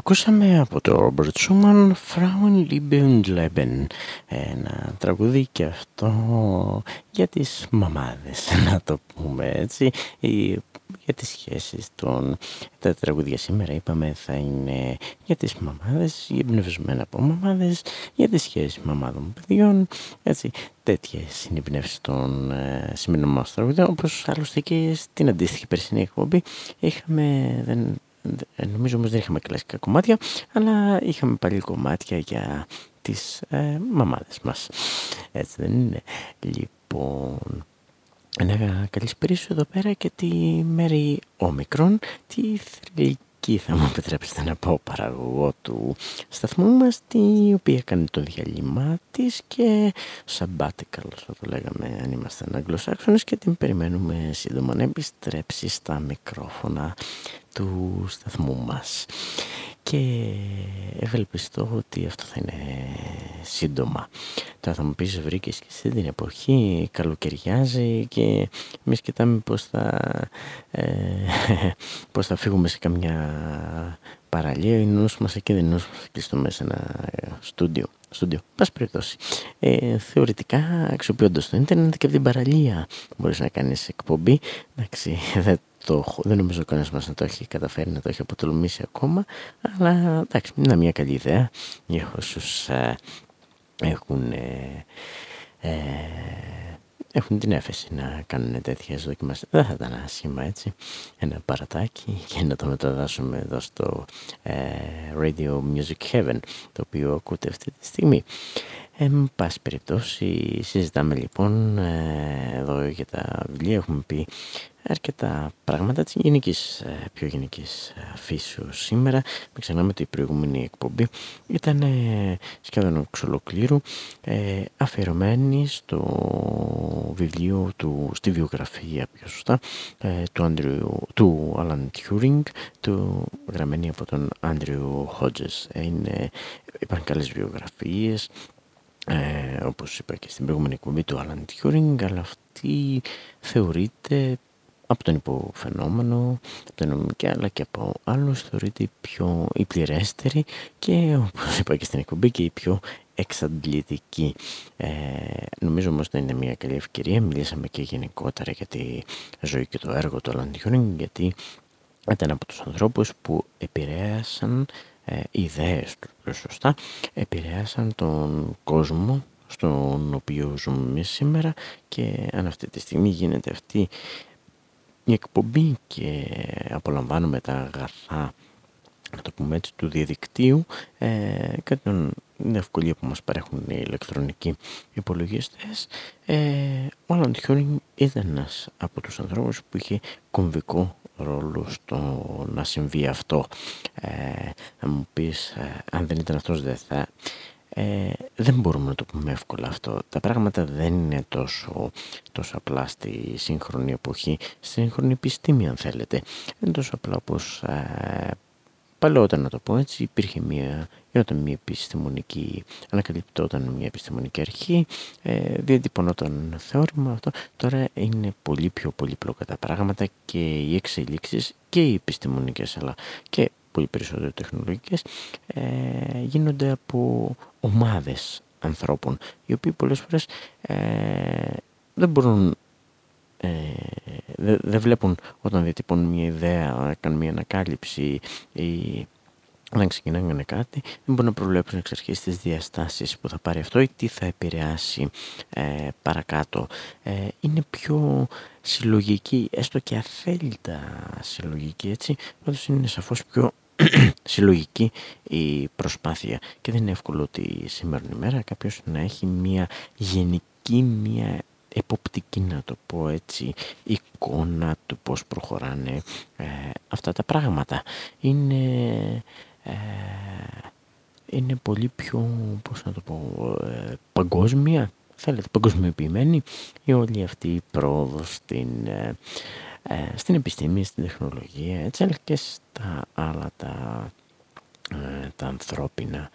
Ακούσαμε από το Robert Schumann Frauen Liebe und Leben. Ένα τραγούδι και αυτό για τις μαμάδες να το πούμε έτσι για τις σχέσεις των τα τραγούδια σήμερα είπαμε θα είναι για τις μαμάδες εμπνευσμένα από μαμάδες για τις σχέσεις μαμάδων παιδιών έτσι τέτοιες είναι οι των ε, σημερινών μας τραγούδιων όπως άλλωστε και στην αντίστοιχη περσινή εκπομπή είχαμε δεν ε, νομίζω όμως δεν είχαμε κλασικά κομμάτια, αλλά είχαμε πάλι κομμάτια για τις ε, μαμάδες μας. Έτσι δεν είναι. Λοιπόν, να καλησπέρισω εδώ πέρα και τη Μέρη Όμικρον, τη θρηλυκή εκεί θα μου επιτρέψετε να πω παραγωγό του σταθμού μας η οποία έκανε το διαλύμά της και sabbatical θα το λέγαμε αν ήμασταν αγγλοσάξονες και την περιμένουμε σύντομα να επιστρέψει στα μικρόφωνα του σταθμού μας και ευελπιστώ ότι αυτό θα είναι σύντομα. Τώρα θα μου πεις βρήκες και εσύ την εποχή, καλοκαιριάζει και εμείς κοιτάμε πώς θα, ε, πώς θα φύγουμε σε καμιά παραλία, η νους μας εκεί δεν είναι μας εκεί στο μέσα ένα ε, στούντιο. Στούντιο, πας περιπτώσει. Ε, θεωρητικά, αξιοποιώντας το ίντερνετ και από την παραλία μπορείς να κάνεις εκπομπή. Εντάξει, δεν το, δεν νομίζω κανένας μας να το έχει καταφέρει να το έχει αποτολμήσει ακόμα αλλά εντάξει είναι μια καλή ιδέα για όσους ε, έχουν ε, ε, έχουν την έφεση να κάνουν τέτοιες δοκιμασίες. Δεν θα ήταν άσχημα έτσι. Ένα παρατάκι και να το μεταδάσουμε εδώ στο ε, Radio Music Heaven το οποίο ακούτε αυτή τη στιγμή. Εν πάση περιπτώσει συζητάμε λοιπόν ε, εδώ για τα βιβλία έχουμε πει αρκετά πράγματα της γενικής, ε, πιο γενικής ε, φύσεως σήμερα. Μην ξεχνάμε ότι η προηγούμενη εκπομπή ήταν σχεδόν εξ ολοκλήρου αφιερωμένη στο βιβλίο του, στη βιογραφία πιο σωστά, του, Andrew, του Alan Turing, του, γραμμένη από τον Andrew Hodges. Είναι, υπάρχουν καλές βιογραφίες, ε, όπως είπα και στην προηγούμενη εκπομπή του Alan Turing, αλλά αυτή θεωρείται από τον υποφαινόμενο, από τον νομική, αλλά και από άλλους θεωρείται η πιο η πληρέστερη και όπως είπα και στην εκπομπή και η πιο εξαντλητική. Ε, νομίζω όμως ότι είναι μια καλή ευκαιρία. Μιλήσαμε και γενικότερα για τη ζωή και το έργο του Alan Turing, γιατί ήταν από τους ανθρώπους που επηρέασαν ε, ιδέες του σωστά επηρέασαν τον κόσμο στον οποίο ζούμε σήμερα και αν αυτή τη στιγμή γίνεται αυτή η εκπομπή και απολαμβάνουμε τα αγαθά να το πούμε έτσι, του διαδικτύου ε, και την ευκολία που μας παρέχουν οι ηλεκτρονικοί υπολογιστές ε, ο Alan Turing ήταν ένας από τους ανθρώπους που είχε κομβικό ρόλο στο να συμβεί αυτό. Ε, θα μου πεις, ε, αν δεν ήταν αυτός δεν θα... Ε, δεν μπορούμε να το πούμε εύκολα αυτό. Τα πράγματα δεν είναι τόσο, τόσο απλά στη σύγχρονη εποχή, στη σύγχρονη επιστήμη αν θέλετε. Δεν είναι τόσο απλά όπως ε, παλαιότερα να το πω έτσι, υπήρχε μια, γινόταν μια επιστημονική, ανακαλυπτόταν μια επιστημονική αρχή, ε, διατυπωνόταν θεώρημα αυτό. Τώρα είναι πολύ πιο πολύπλοκα τα πράγματα και οι εξελίξεις και οι επιστημονικές αλλά και πολύ περισσότερο τεχνολογικές ε, γίνονται από ομάδες ανθρώπων οι οποίοι πολλές φορές ε, δεν μπορούν ε, δεν βλέπουν όταν διατυπώνουν μια ιδέα, κάνουν μια ανακάλυψη ή όταν ξεκινάνε κάτι, δεν μπορούν να προβλέψουν εξ αρχής τις διαστάσεις που θα πάρει αυτό ή τι θα επηρεάσει ε, παρακάτω. Ε, είναι πιο συλλογική, έστω και αθέλητα συλλογική έτσι, πάντως είναι σαφώς πιο συλλογική η προσπάθεια και δεν είναι εύκολο ότι σήμερα ημέρα κάποιος να έχει μια γενική, μια εποπτική να το πω έτσι εικόνα του πώς προχωράνε ε, αυτά τα πράγματα. Είναι ε, είναι πολύ πιο πώς να το πω ε, παγκόσμια θέλετε παγκοσμιοποιημένη η όλη αυτή η πρόοδος στην, στην επιστήμη, στην τεχνολογία έτσι αλλά και στα άλλα τα, τα ανθρώπινα.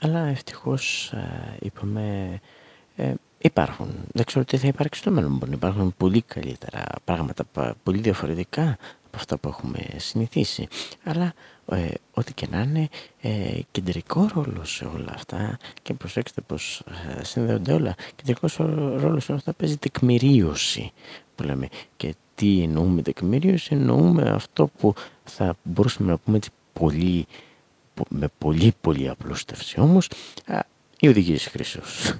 Αλλά ευτυχώς είπαμε Υπάρχουν. Δεν ξέρω τι θα υπάρξει στο μέλλον. Μπορεί υπάρχουν πολύ καλύτερα πράγματα, πολύ διαφορετικά από αυτά που έχουμε συνηθίσει. Αλλά ε, ό,τι και να είναι, ε, κεντρικό ρόλο σε όλα αυτά και προσέξτε πως ε, συνδέονται όλα. Κεντρικό ρόλο σε όλα αυτά παίζει τεκμηρίωση που λέμε. Και τι εννοούμε τεκμηρίωση, εννοούμε αυτό που θα μπορούσαμε να πούμε έτσι πολύ, με πολύ πολύ απλούστευση όμως, οι οδηγίες χρήσεως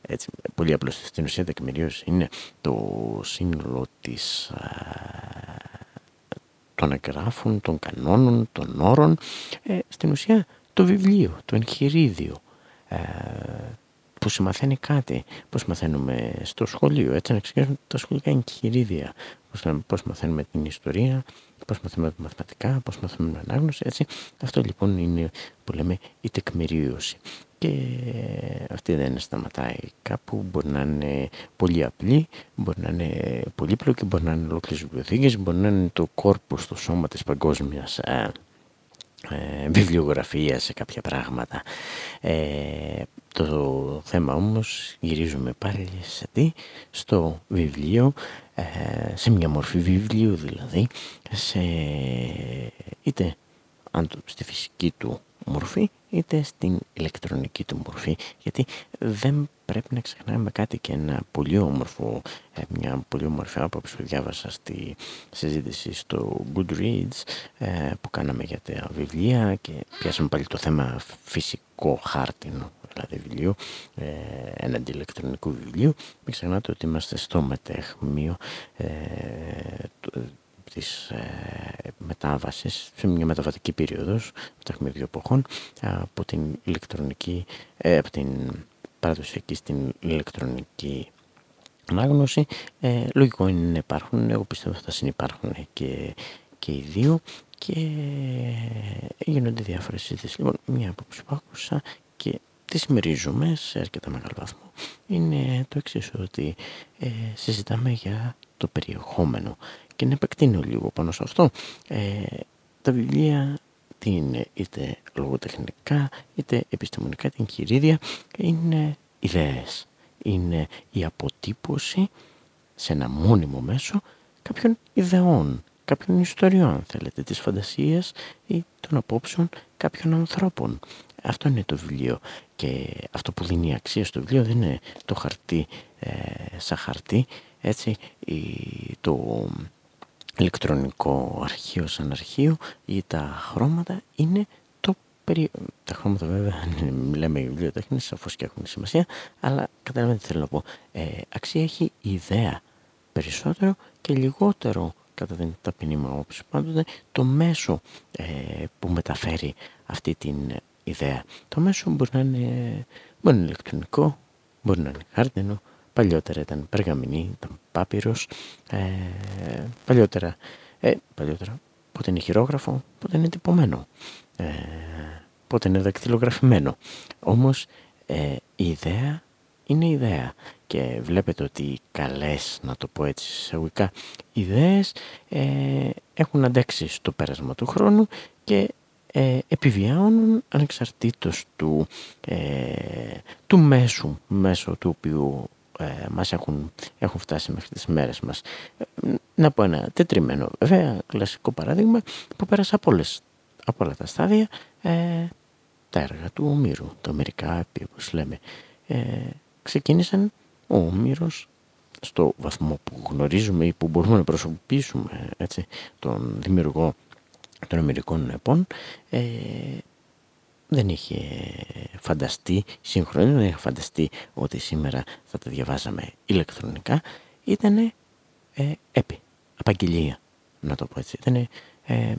έτσι, πολύ απλώς στην ουσία τεκμηρίωση είναι το σύνολο της, των εγγράφων, των κανόνων, των όρων, ε, στην ουσία το βιβλίο, το εγχειρίδιο ε, που συμμαθαίνει κάτι, πώς μαθαίνουμε στο σχολείο, έτσι να ξεκινήσουμε τα σχολικά εγχειρίδια, πώς, πώς μαθαίνουμε την ιστορία, πώς μαθαίνουμε τα μαθηματικά, πώς μαθαίνουμε την ανάγνωση, έτσι. Αυτό λοιπόν είναι που λέμε η τεκμηρίωση και αυτή δεν σταματάει κάπου, μπορεί να είναι πολύ απλή, μπορεί να είναι πολύπλοκη, μπορεί να είναι ολόκληρες βιβλιοθήκες, μπορεί να είναι το κόρπο στο σώμα της παγκόσμιας ε, ε, βιβλιογραφία σε κάποια πράγματα. Ε, το θέμα όμως γυρίζουμε πάλι σε τι, στο βιβλίο, ε, σε μια μορφή βιβλίου δηλαδή, σε, είτε αν το, στη φυσική του μορφή είτε στην ηλεκτρονική του μορφή γιατί δεν πρέπει να ξεχνάμε κάτι και ένα πολύ όμορφο ε, μια πολύ όμορφη άποψη που διάβασα στη συζήτηση στο Goodreads ε, που κάναμε για τα βιβλία και πιάσαμε πάλι το θέμα φυσικό χάρτινο δηλαδή βιβλίο ε, έναντι ηλεκτρονικού βιβλίου. Μην ξεχνάτε ότι είμαστε στο μετέχμιο της ε, μετάβασης σε μια μεταβατική περίοδος μεταξύ δύο εποχών από την ηλεκτρονική ε, από την παραδοσιακή στην ηλεκτρονική ανάγνωση. Ε, λογικό είναι να υπάρχουν εγώ πιστεύω θα συνεπάρχουν και, και οι δύο και γίνονται διάφορες συζητήσεις. Λοιπόν μια απόψη που άκουσα και τι συμμερίζουμε σε αρκετά μεγάλο βαθμό είναι το εξής ότι ε, συζητάμε για το περιεχόμενο και να επεκτείνω λίγο πάνω σε αυτό. Ε, τα βιβλία τι είναι είτε λογοτεχνικά είτε επιστημονικά την κυρίδια είναι ιδέες. Είναι η αποτύπωση σε ένα μόνιμο μέσο κάποιων ιδεών, κάποιων ιστοριών θέλετε, της φαντασίας ή των απόψεων κάποιων ανθρώπων. Αυτό είναι το βιβλίο και αυτό που δίνει αξία στο βιβλίο δεν είναι το χαρτί ε, σαν χαρτί, έτσι, το ηλεκτρονικό αρχείο σαν αρχείο ή τα χρώματα είναι το περί... Τα χρώματα βέβαια, μιλάμε για βιβλιοτέχνη, σαφώς και έχουν σημασία, αλλά καταλαβαίνετε τι θέλω να πω. Ε, αξία έχει ιδέα περισσότερο και λιγότερο κατά την ταπεινή μου όπως πάντοτε, το μέσο ε, που μεταφέρει αυτή την ιδέα. Το μέσο μπορεί να είναι, μπορεί να είναι ηλεκτρονικό, μπορεί να είναι χάρτινο, παλιότερα ήταν περγαμηνή, ήταν πάπυρος, ε, παλιότερα, ε, παλιότερα πότε είναι χειρόγραφο, πότε είναι τυπωμένο, ε, πότε είναι δακτυλογραφημένο. Όμως ε, η ιδέα είναι ιδέα και βλέπετε ότι οι καλές, να το πω έτσι εισαγωγικά, ιδέες ε, έχουν αντέξει στο πέρασμα του χρόνου και ε, επιβιώνουν ανεξαρτήτως του, ε, του μέσου μέσω του οποίου ε, μας έχουν, έχουν φτάσει μέχρι τις μέρες μας. Ε, να πω ένα τετριμένο βέβαια κλασικό παράδειγμα που πέρασε από, όλες, από όλα τα στάδια ε, τα έργα του Ομήρου, το Αμερικά επί όπως λέμε. Ε, ξεκίνησαν ο Ομήρος στο βαθμό που γνωρίζουμε ή που μπορούμε να προσωπήσουμε έτσι, τον δημιουργό των Αμερικών επών ε, δεν είχε φανταστεί, σύγχρονα δεν είχε φανταστεί ότι σήμερα θα τα διαβάζαμε ηλεκτρονικά, ήταν ε, έπι, απαγγελία, να το πω έτσι. Ήταν ε,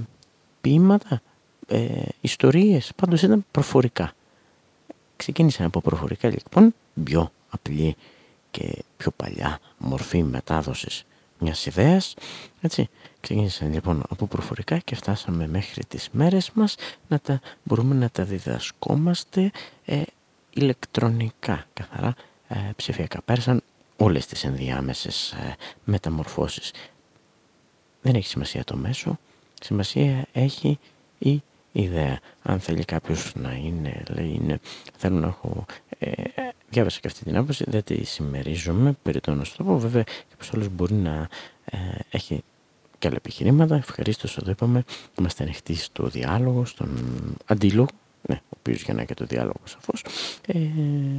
ποίηματα, ε, ιστορίες, πάντως ήταν προφορικά. Ξεκίνησαν από προφορικά λοιπόν, πιο απλή και πιο παλιά μορφή μετάδοσης μιας ιδέας, έτσι. Ξεκίνησαν λοιπόν από προφορικά και φτάσαμε μέχρι τις μέρες μας να τα μπορούμε να τα διδασκόμαστε ε, ηλεκτρονικά, καθαρά ε, ψηφιακά. Πέρασαν όλες τις ενδιάμεσες ε, μεταμορφώσεις. Δεν έχει σημασία το μέσο, σημασία έχει η ιδέα. Αν θέλει κάποιος να είναι, λέει, είναι, θέλω να έχω, ε, διάβασα και αυτή την άποψη, δεν τη συμμερίζομαι, περί το πω, βέβαια κάποιος άλλος μπορεί να ε, έχει και άλλα επιχειρήματα. Ευχαρίστως, εδώ είπαμε, είμαστε ανοιχτοί στο διάλογο, στον αντίλογο, ναι, ο οποίος για να και το διάλογο σαφώς. Ε,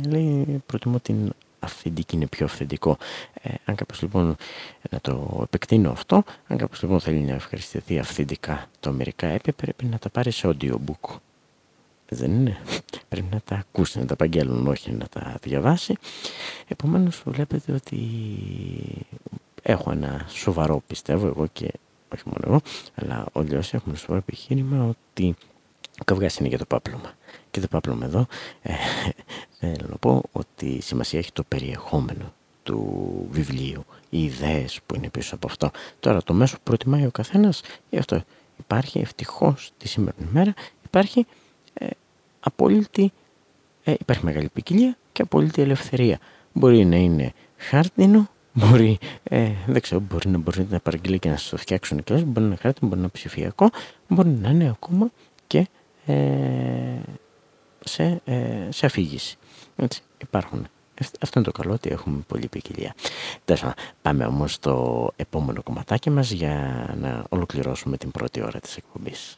λέει, προτιμώ την αυθεντική, είναι πιο αυθεντικό. Ε, αν κάποιος λοιπόν, να το επεκτείνω αυτό, αν κάποιος λοιπόν θέλει να ευχαριστηθεί αυθεντικά το Αμερικά έπι, πρέπει να τα πάρει σε audiobook. Δεν είναι. Πρέπει να τα ακούσει, να τα απαγγέλνουν, όχι να τα διαβάσει. Επομένως βλέπετε ότι έχω ένα σοβαρό πιστεύω εγώ και όχι μόνο εγώ, αλλά όλοι όσοι έχουμε ένα σοβαρό επιχείρημα ότι ο καυγάς είναι για το πάπλωμα. Και το πάπλωμα εδώ ε, θέλω να πω ότι η σημασία έχει το περιεχόμενο του βιβλίου, οι ιδέες που είναι πίσω από αυτό. Τώρα το μέσο που προτιμάει ο καθένας, γι' αυτό υπάρχει ευτυχώς τη σημερινή μέρα, υπάρχει ε, απόλυτη, ε, υπάρχει μεγάλη ποικιλία και απόλυτη ελευθερία. Μπορεί να είναι χάρτινο, Μπορεί, ε, δεν ξέρω, μπορεί να μπορείτε να παραγγείλει και να σας το φτιάξουν και μπορεί να είναι χάρτη, μπορεί να είναι ψηφιακό, μπορεί να είναι ακόμα και ε, σε, ε, σε αφήγηση. Έτσι, υπάρχουν. Αυτό είναι το καλό ότι έχουμε πολλή ποικιλία. Τέλος πάμε όμως στο επόμενο κομματάκι μας για να ολοκληρώσουμε την πρώτη ώρα της εκπομπής.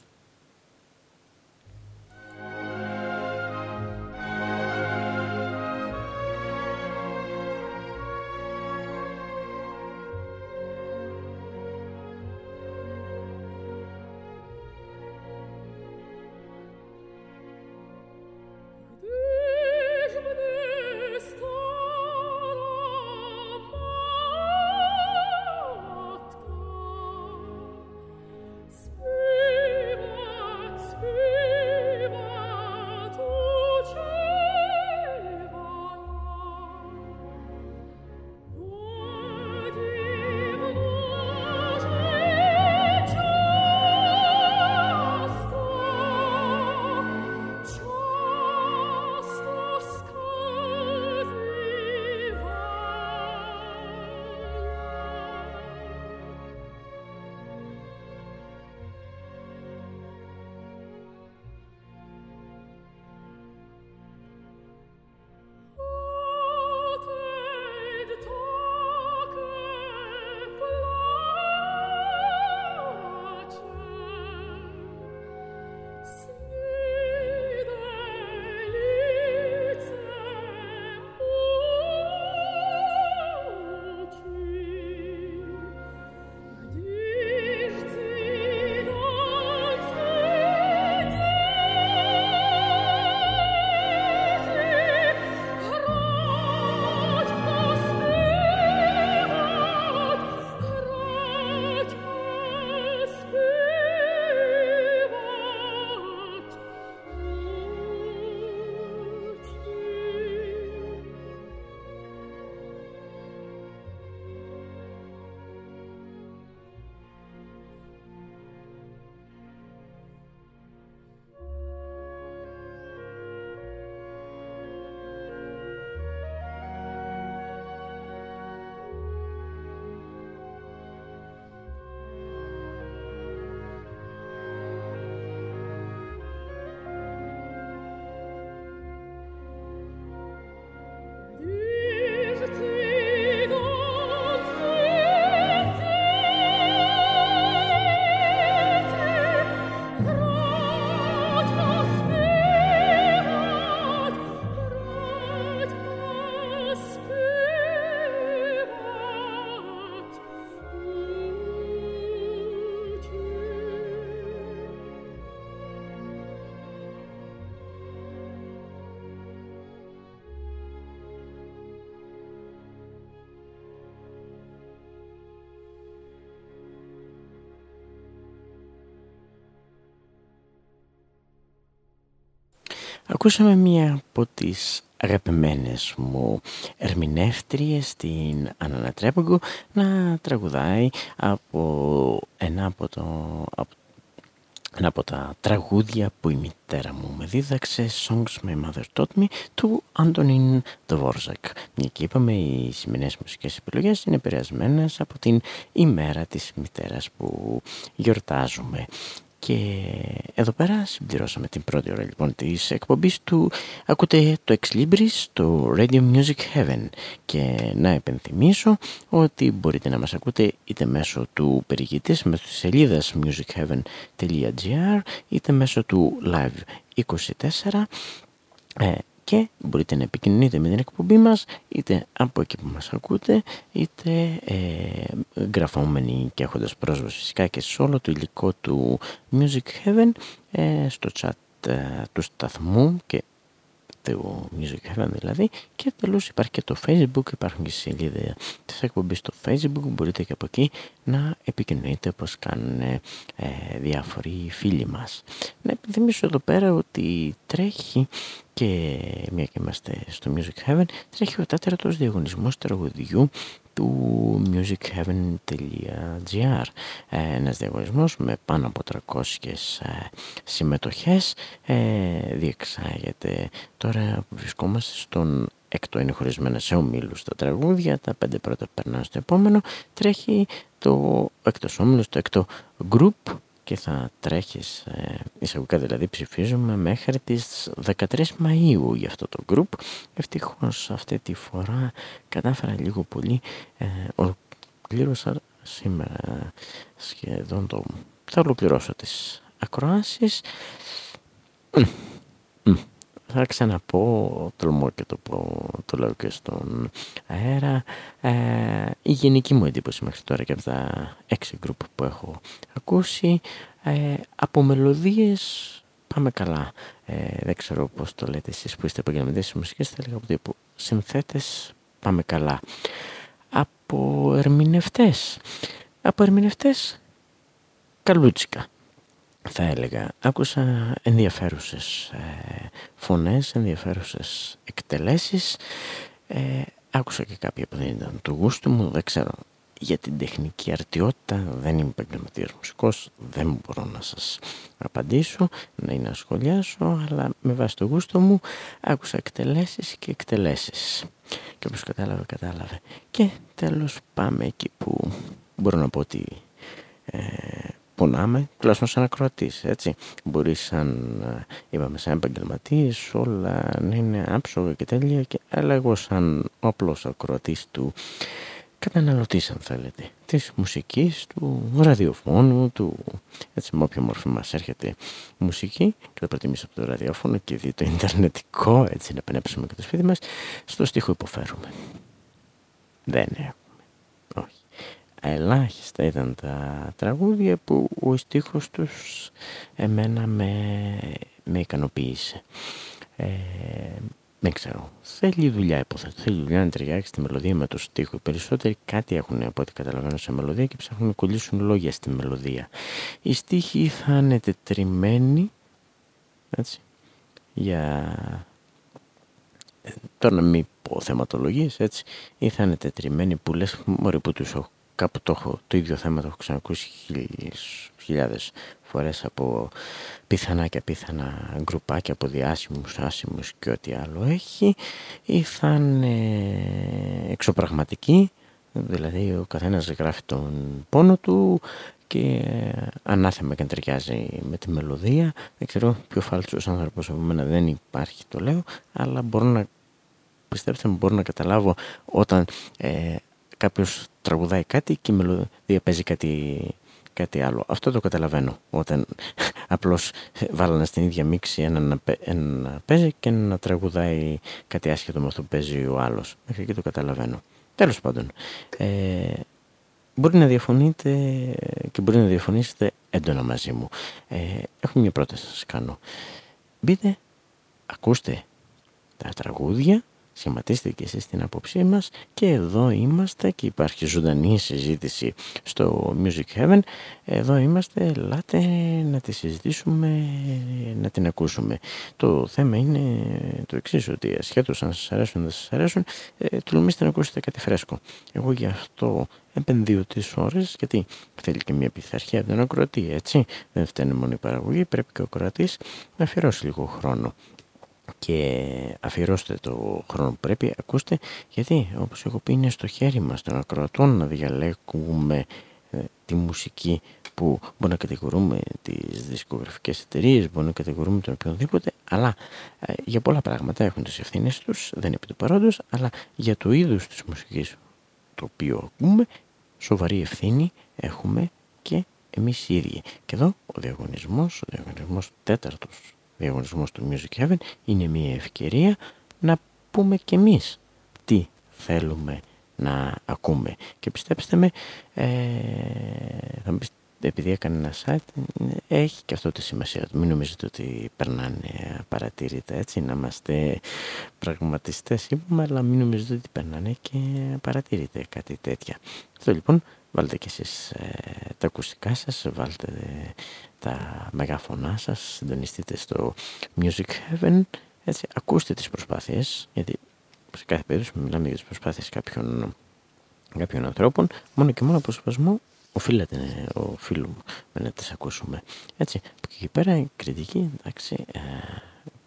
Ακούσαμε μία από τις αγαπημένες μου ερμηνεύτριες την Άννα να τραγουδάει από ένα από, το, από, ένα από τα τραγούδια που η μητέρα μου με δίδαξε Songs My Mother Taught Me του Αντωνίν Δβόρζακ. Μια και είπαμε οι σημερινές μουσικές επιλογές είναι επηρεασμένες από την ημέρα της μητέρας που γιορτάζουμε. Και εδώ πέρα συμπληρώσαμε την πρώτη ώρα λοιπόν της εκπομπής του Ακούτε το Ex Libris στο Radio Music Heaven. Και να επενθυμίσω ότι μπορείτε να μας ακούτε είτε μέσω του περιηγητής μέσω της σελίδας musicheaven.gr είτε μέσω του Live 24 και μπορείτε να επικοινωνείτε με την εκπομπή μας είτε από εκεί που μας ακούτε είτε ε, γραφόμενοι και έχοντας πρόσβαση φυσικά και σε όλο το υλικό του Music Heaven ε, στο chat ε, του σταθμού και του Music Heaven δηλαδή. Και τέλος υπάρχει και το Facebook υπάρχουν και σελίδα της εκπομπής στο Facebook. Μπορείτε και από εκεί να επικοινωνείτε όπως κάνουν ε, διάφοροι φίλοι μας. Να επιθυμίσω εδώ πέρα ότι τρέχει και μια και είμαστε στο Music Heaven τρέχει ο τέταρτος διαγωνισμός τραγουδιού του musicheaven.gr ένας διαγωνισμός με πάνω από 300 ε, συμμετοχές ε, διεξάγεται. Τώρα που βρισκόμαστε στον έκτο είναι χωρισμένα σε ομίλους τα τραγούδια. Τα πέντε πρώτα περνάνε στο επόμενο. Τρέχει το έκτος όμιλος το έκτο group και θα τρέχεις ε, εισαγωγικά δηλαδή ψηφίζουμε μέχρι τις 13 Μαΐου για αυτό το group. Ευτυχώς αυτή τη φορά κατάφερα λίγο πολύ ε, ολοκλήρωσα σήμερα σχεδόν το θα ολοκληρώσω τις ακροάσεις θα ξαναπώ, τολμώ και το πω, το λέω και στον αέρα, ε, η γενική μου εντύπωση μέχρι τώρα και από τα έξι γκρουπ που έχω ακούσει, ε, από μελωδίες πάμε καλά. Ε, δεν ξέρω πώς το λέτε εσείς που είστε επαγγελματίες στις μουσικές, θα έλεγα από συνθέτες πάμε καλά. Από ερμηνευτές, από ερμηνευτές καλούτσικα θα έλεγα. Άκουσα ενδιαφέρουσες ε, φωνές, ενδιαφέρουσες εκτελέσεις. Ε, άκουσα και κάποια που δεν ήταν του γούστου μου, δεν ξέρω. Για την τεχνική αρτιότητα δεν είμαι επαγγελματίας μουσικός, δεν μπορώ να σας απαντήσω, να είναι να σχολιάσω, αλλά με βάση το γούστο μου άκουσα εκτελέσεις και εκτελέσεις. Και όπως κατάλαβε, κατάλαβε. Και τέλος πάμε εκεί που μπορώ να πω ότι ε, πονάμε, τουλάχιστον σαν ακροατής, έτσι. Μπορείς σαν, ε, είπαμε, σαν επαγγελματής, όλα να είναι άψογα και τέλεια, και, αλλά εγώ σαν απλός ακροατής του καταναλωτής, αν θέλετε, της μουσικής, του ραδιοφώνου, του, έτσι με όποια μορφή μας έρχεται μουσική και το προτιμήσω από το ραδιόφωνο και δει το ιντερνετικό, έτσι να πενέψουμε και το σπίτι μας, στο στίχο υποφέρουμε. Δεν έχουμε. Όχι ελάχιστα ήταν τα τραγούδια που ο στίχος τους εμένα με, με ικανοποίησε. Ε, δεν ξέρω. Θέλει δουλειά υποθέτω. Θέλει δουλειά να ταιριάξει τη μελωδία με το στίχο. Οι περισσότεροι κάτι έχουν από ό,τι καταλαβαίνω σε μελωδία και ψάχνουν να κολλήσουν λόγια στη μελωδία. Οι στίχοι θα είναι τετριμένοι έτσι, για ε, τώρα να μην πω θεματολογίες έτσι ή θα είναι τετριμένοι που λες μωρί που τους έχω κάπου το, έχω, το ίδιο θέμα το έχω ξανακούσει χιλιάδες, χιλιάδες φορές από πιθανά και απίθανα γκρουπάκια από διάσημους, άσημους και ό,τι άλλο έχει. Ή θα είναι εξωπραγματική δηλαδή ο καθένας γράφει τον πόνο του και ανάθεμα και ταιριάζει με τη μελωδία. Δεν ξέρω πιο φάλτσος άνθρωπος από μένα δεν υπάρχει το λέω αλλά μπορώ να πιστέψτε μπορώ να καταλάβω όταν ε, κάποιος τραγουδάει κάτι και η μελωδία παίζει κάτι, κάτι άλλο. Αυτό το καταλαβαίνω όταν απλώς βάλανε στην ίδια μίξη ένα να, ένα παίζει και ένα να τραγουδάει κάτι άσχετο με αυτό που παίζει ο άλλος. Μέχρι εκεί το καταλαβαίνω. Τέλος πάντων, ε, μπορεί να διαφωνείτε και μπορεί να διαφωνήσετε έντονα μαζί μου. Ε, έχω μια πρόταση να σας κάνω. Μπείτε, ακούστε τα τραγούδια σχηματίστε και εσείς την άποψή μας και εδώ είμαστε και υπάρχει ζωντανή συζήτηση στο Music Heaven. Εδώ είμαστε, ελάτε να τη συζητήσουμε, να την ακούσουμε. Το θέμα είναι το εξής ότι ασχέτως αν σας αρέσουν δεν σας αρέσουν ε, τολμήστε να ακούσετε κάτι φρέσκο. Εγώ γι' αυτό επενδύω τις ώρες γιατί θέλει και μια πειθαρχία από τον ακροατή έτσι. Δεν φταίνει μόνο η παραγωγή πρέπει και ο ακροατής να αφιερώσει λίγο χρόνο και αφιερώστε το χρόνο που πρέπει, ακούστε, γιατί όπως έχω πει είναι στο χέρι μας των ακροατών να διαλέγουμε ε, τη μουσική που μπορεί να κατηγορούμε τις δισκογραφικές εταιρείες, μπορεί να κατηγορούμε τον οποιονδήποτε, αλλά ε, για πολλά πράγματα έχουν τις ευθύνες τους, δεν είναι επί του παρόντος, αλλά για το είδος της μουσικής το οποίο ακούμε, σοβαρή ευθύνη έχουμε και εμείς οι ίδιοι. Και εδώ ο διαγωνισμός, ο διαγωνισμός τέταρτος διαγωνισμός του Music Heaven είναι μια ευκαιρία να πούμε κι εμείς τι θέλουμε να ακούμε. Και πιστέψτε με, ε, θα μου επειδή έκανε ένα site, έχει και αυτό τη σημασία του. Μην νομίζετε ότι περνάνε παρατηρήτα έτσι, να είμαστε πραγματιστές είπαμε, αλλά μην νομίζετε ότι περνάνε και παρατηρείτε κάτι τέτοια. Αυτό λοιπόν, βάλτε και εσείς ε, τα ακουστικά σας, βάλτε τα μεγαφωνά σας, συντονιστείτε στο Music Heaven, έτσι, ακούστε τις προσπάθειες, γιατί σε κάθε περίπτωση μιλάμε για τις προσπάθειες κάποιων, κάποιων ανθρώπων, μόνο και μόνο από σπασμό οφείλεται, οφείλουμε να τις ακούσουμε. Έτσι, και εκεί πέρα η κριτική, εντάξει, ε,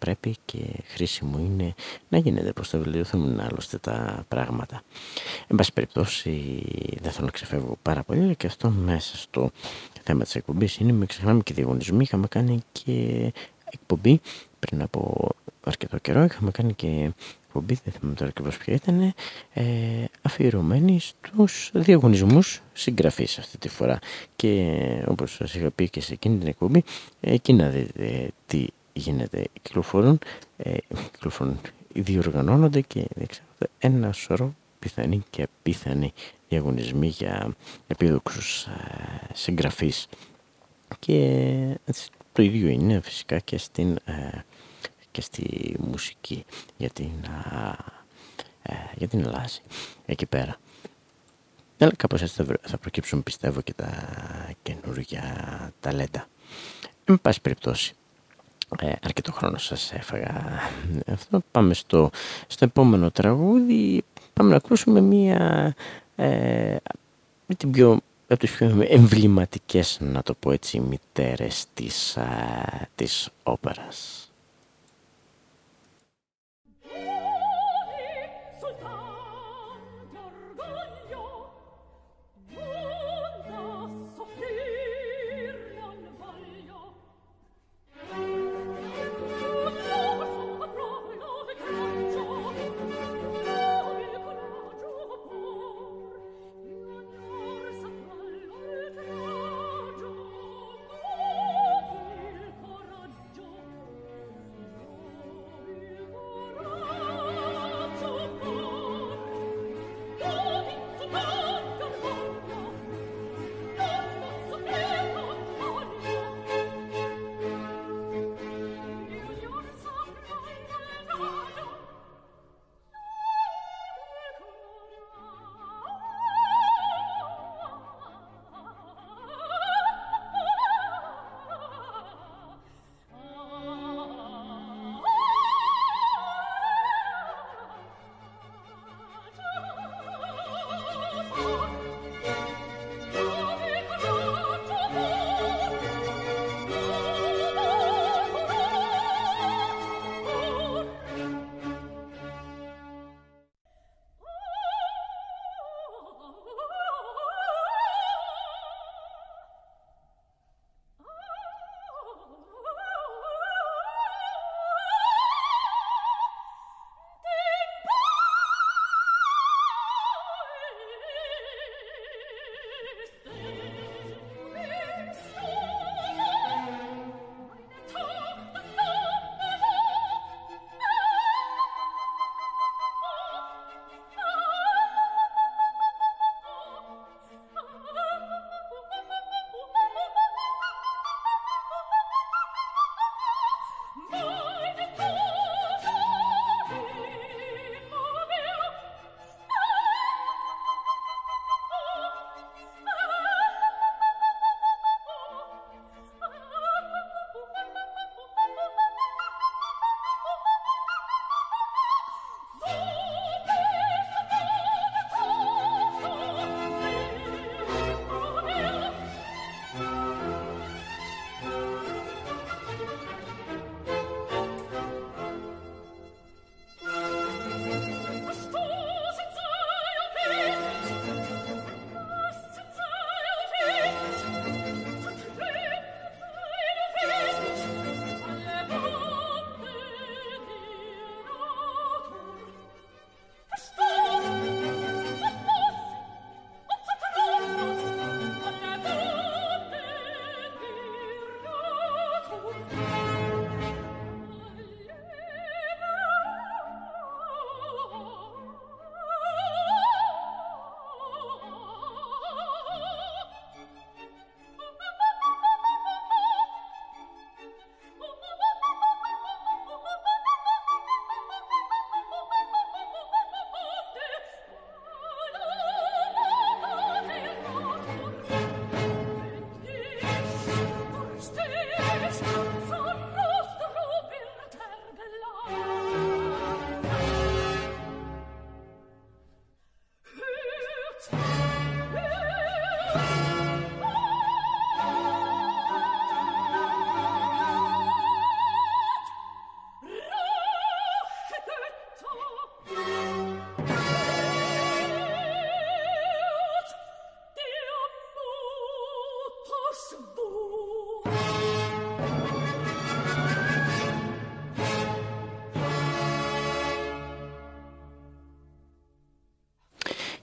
πρέπει και χρήσιμο είναι να γίνεται πως θα βελτιωθούν άλλωστε τα πράγματα. Εν πάση περιπτώσει δεν θέλω να ξεφεύγω πάρα πολύ και αυτό μέσα στο θέμα της εκπομπής είναι μην ξεχνάμε και διαγωνισμοί είχαμε κάνει και εκπομπή πριν από αρκετό καιρό είχαμε κάνει και εκπομπή, δεν θυμάμαι τώρα ακριβώς ποια ήταν, ε, αφιερωμένη στους διαγωνισμούς συγγραφής αυτή τη φορά. Και όπως σας είχα πει και σε εκείνη την εκπομπή, εκεί να δείτε τι γίνεται. Κυκλοφορούν, ε, κυκλοφορούν διοργανώνονται και ένα σωρό πιθανή και απίθανοι διαγωνισμοί για επίδοξους ε, συγγραφείς. Και το ίδιο είναι φυσικά και στην ε, και στη μουσική για την, ε, για την Ελλάση εκεί πέρα. Αλλά κάπως έτσι θα, προκύψουν πιστεύω και τα καινούργια ταλέντα. Εν πάση περιπτώσει, ε, αρκετό χρόνο σας έφαγα αυτό. Πάμε στο, στο επόμενο τραγούδι. Πάμε να ακούσουμε μία ε, με την πιο από τις πιο εμβληματικές, να το πω έτσι, μητέρες της, α, της όπερας.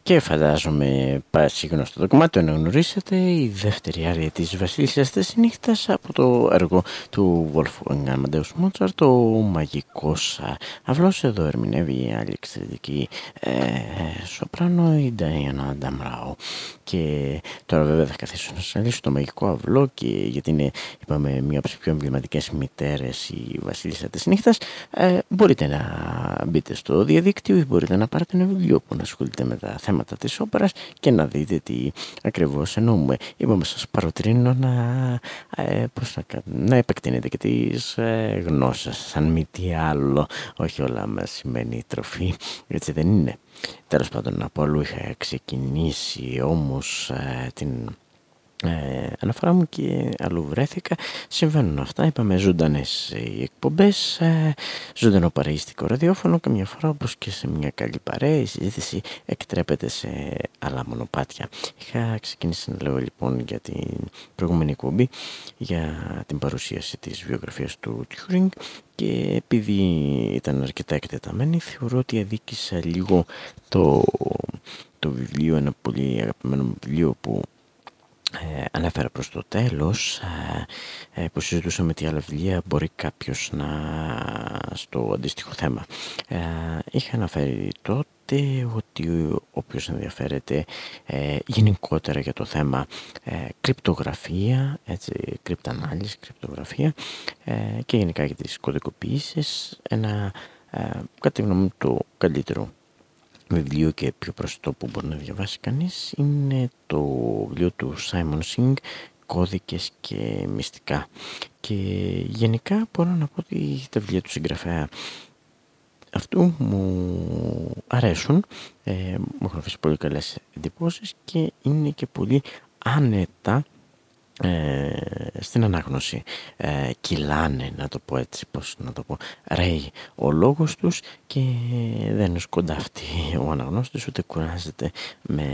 Και φαντάζομαι γνωστό το κομμάτι, το γνωρίσατε, η δεύτερη άρια της Βασίλισσας της Νύχτας από το έργο του Wolfgang Amadeus Mozart, το μαγικός αυλός. Εδώ ερμηνεύει η άλλη εξαιρετική ε, σοπράνο, η Diana Damrau. Και τώρα βέβαια θα καθίσω να σας λύσω το μαγικό αυλό και γιατί είναι είπαμε μια από τις πιο εμβληματικές μητέρες η Βασίλισσα της Νύχτας ε, μπορείτε να μπείτε στο διαδίκτυο ή μπορείτε να πάρετε ένα βιβλίο που να ασχολείται με τα θέματα της όπερας και να δείτε τι ακριβώς εννοούμε. Είπαμε σας παροτρύνω να, ε, πώς να, να επεκτείνετε και τις ε, γνώσεις σαν μη τι άλλο, όχι όλα μας σημαίνει τροφή, έτσι δεν είναι. Τέλος πάντων από αλλού είχα ξεκινήσει όμως ε, την ε, αναφορά μου και αλλού βρέθηκα. Συμβαίνουν αυτά. Είπαμε ζωντανές οι εκπομπές ε, ζωντανό παραγιστικό ραδιόφωνο καμιά φορά όπως και σε μια καλή παρέα η συζήτηση εκτρέπεται σε άλλα μονοπάτια. Είχα ξεκινήσει να λέω λοιπόν για την προηγούμενη εκπομπή για την παρουσίαση της βιογραφίας του Τιούρινγκ και επειδή ήταν αρκετά εκτεταμένη θεωρώ ότι αδίκησα λίγο το, το βιβλίο ένα πολύ αγαπημένο βιβλίο που ε, ανέφερα προς το τέλος ε, ε, που συζητούσαμε τι άλλα βιβλία μπορεί κάποιος να στο αντίστοιχο θέμα. Ε, είχα αναφέρει τότε ότι όποιος ενδιαφέρεται ε, γενικότερα για το θέμα ε, κρυπτογραφία έτσι, κρυπτανάλυση, κρυπτογραφία και γενικά για τις κωδικοποιήσεις ένα κατά τη γνώμη το καλύτερο βιβλίο και πιο προσιτό που μπορεί να διαβάσει κανείς είναι το βιβλίο του Simon Singh κώδικες και μυστικά και γενικά μπορώ να πω ότι τα βιβλία του συγγραφέα αυτού μου αρέσουν ε, μου έχουν αφήσει πολύ καλές εντυπώσεις και είναι και πολύ άνετα ε, στην ανάγνωση ε, κυλάνε να το πω έτσι πως να το πω ρέει ο λόγος τους και δεν είναι σκοντάφτει ο αναγνώστης ούτε κουράζεται με,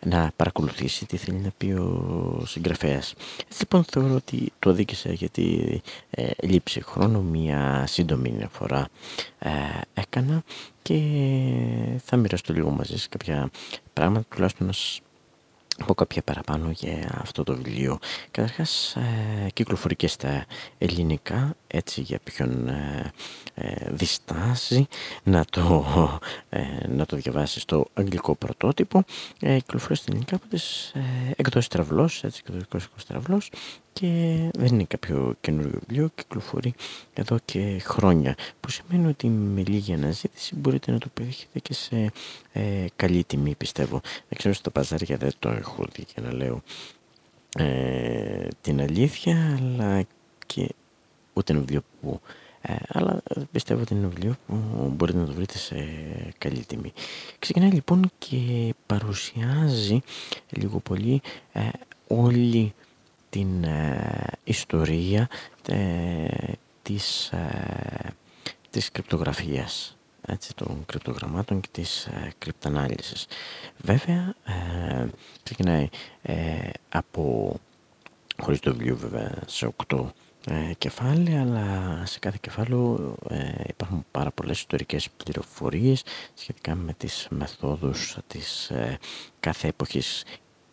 να παρακολουθήσει τι θέλει να πει ο συγγραφέας. Έτσι λοιπόν θεωρώ ότι το δίκησα γιατί ε, λείψη χρόνο μια σύντομη φορά ε, έκανα και θα μοιραστώ λίγο μαζί σε κάποια πράγματα τουλάχιστον να πω κάποια παραπάνω για αυτό το βιβλίο. Καταρχάς ε, κυκλοφορεί και στα ελληνικά, έτσι για ποιον ε, ε, διστάζει να το, ε, να το διαβάσει στο αγγλικό πρωτότυπο. Ε, κυκλοφορεί στα ελληνικά από τις ε, εκδόσεις Τραυλός, έτσι, εκδοτικός Τραυλός και δεν είναι κάποιο καινούριο βιβλίο, κυκλοφορεί εδώ και χρόνια που σημαίνει ότι με λίγη αναζήτηση μπορείτε να το πετύχετε και σε ε, καλή τιμή πιστεύω. Δεν ξέρω στο παζάρια δεν το έχω δει και να λέω ε, την αλήθεια αλλά και ούτε ένα βιβλίο που ε, αλλά πιστεύω ότι είναι ένα βιβλίο που μπορείτε να το βρείτε σε καλή τιμή. Ξεκινάει λοιπόν και παρουσιάζει λίγο πολύ ε, όλη την ε, ιστορία ε, της, ε, της κρυπτογραφίας έτσι, των κρυπτογραμμάτων και της ε, κρυπτανάλυσης. Βέβαια, ε, ξεκινάει από, χωρίς το βιβλίο βέβαια, σε οκτώ κεφάλαια, αλλά σε κάθε κεφάλαιο υπάρχουν πάρα πολλές ιστορικές πληροφορίες σχετικά με τις μεθόδους της κάθε εποχής.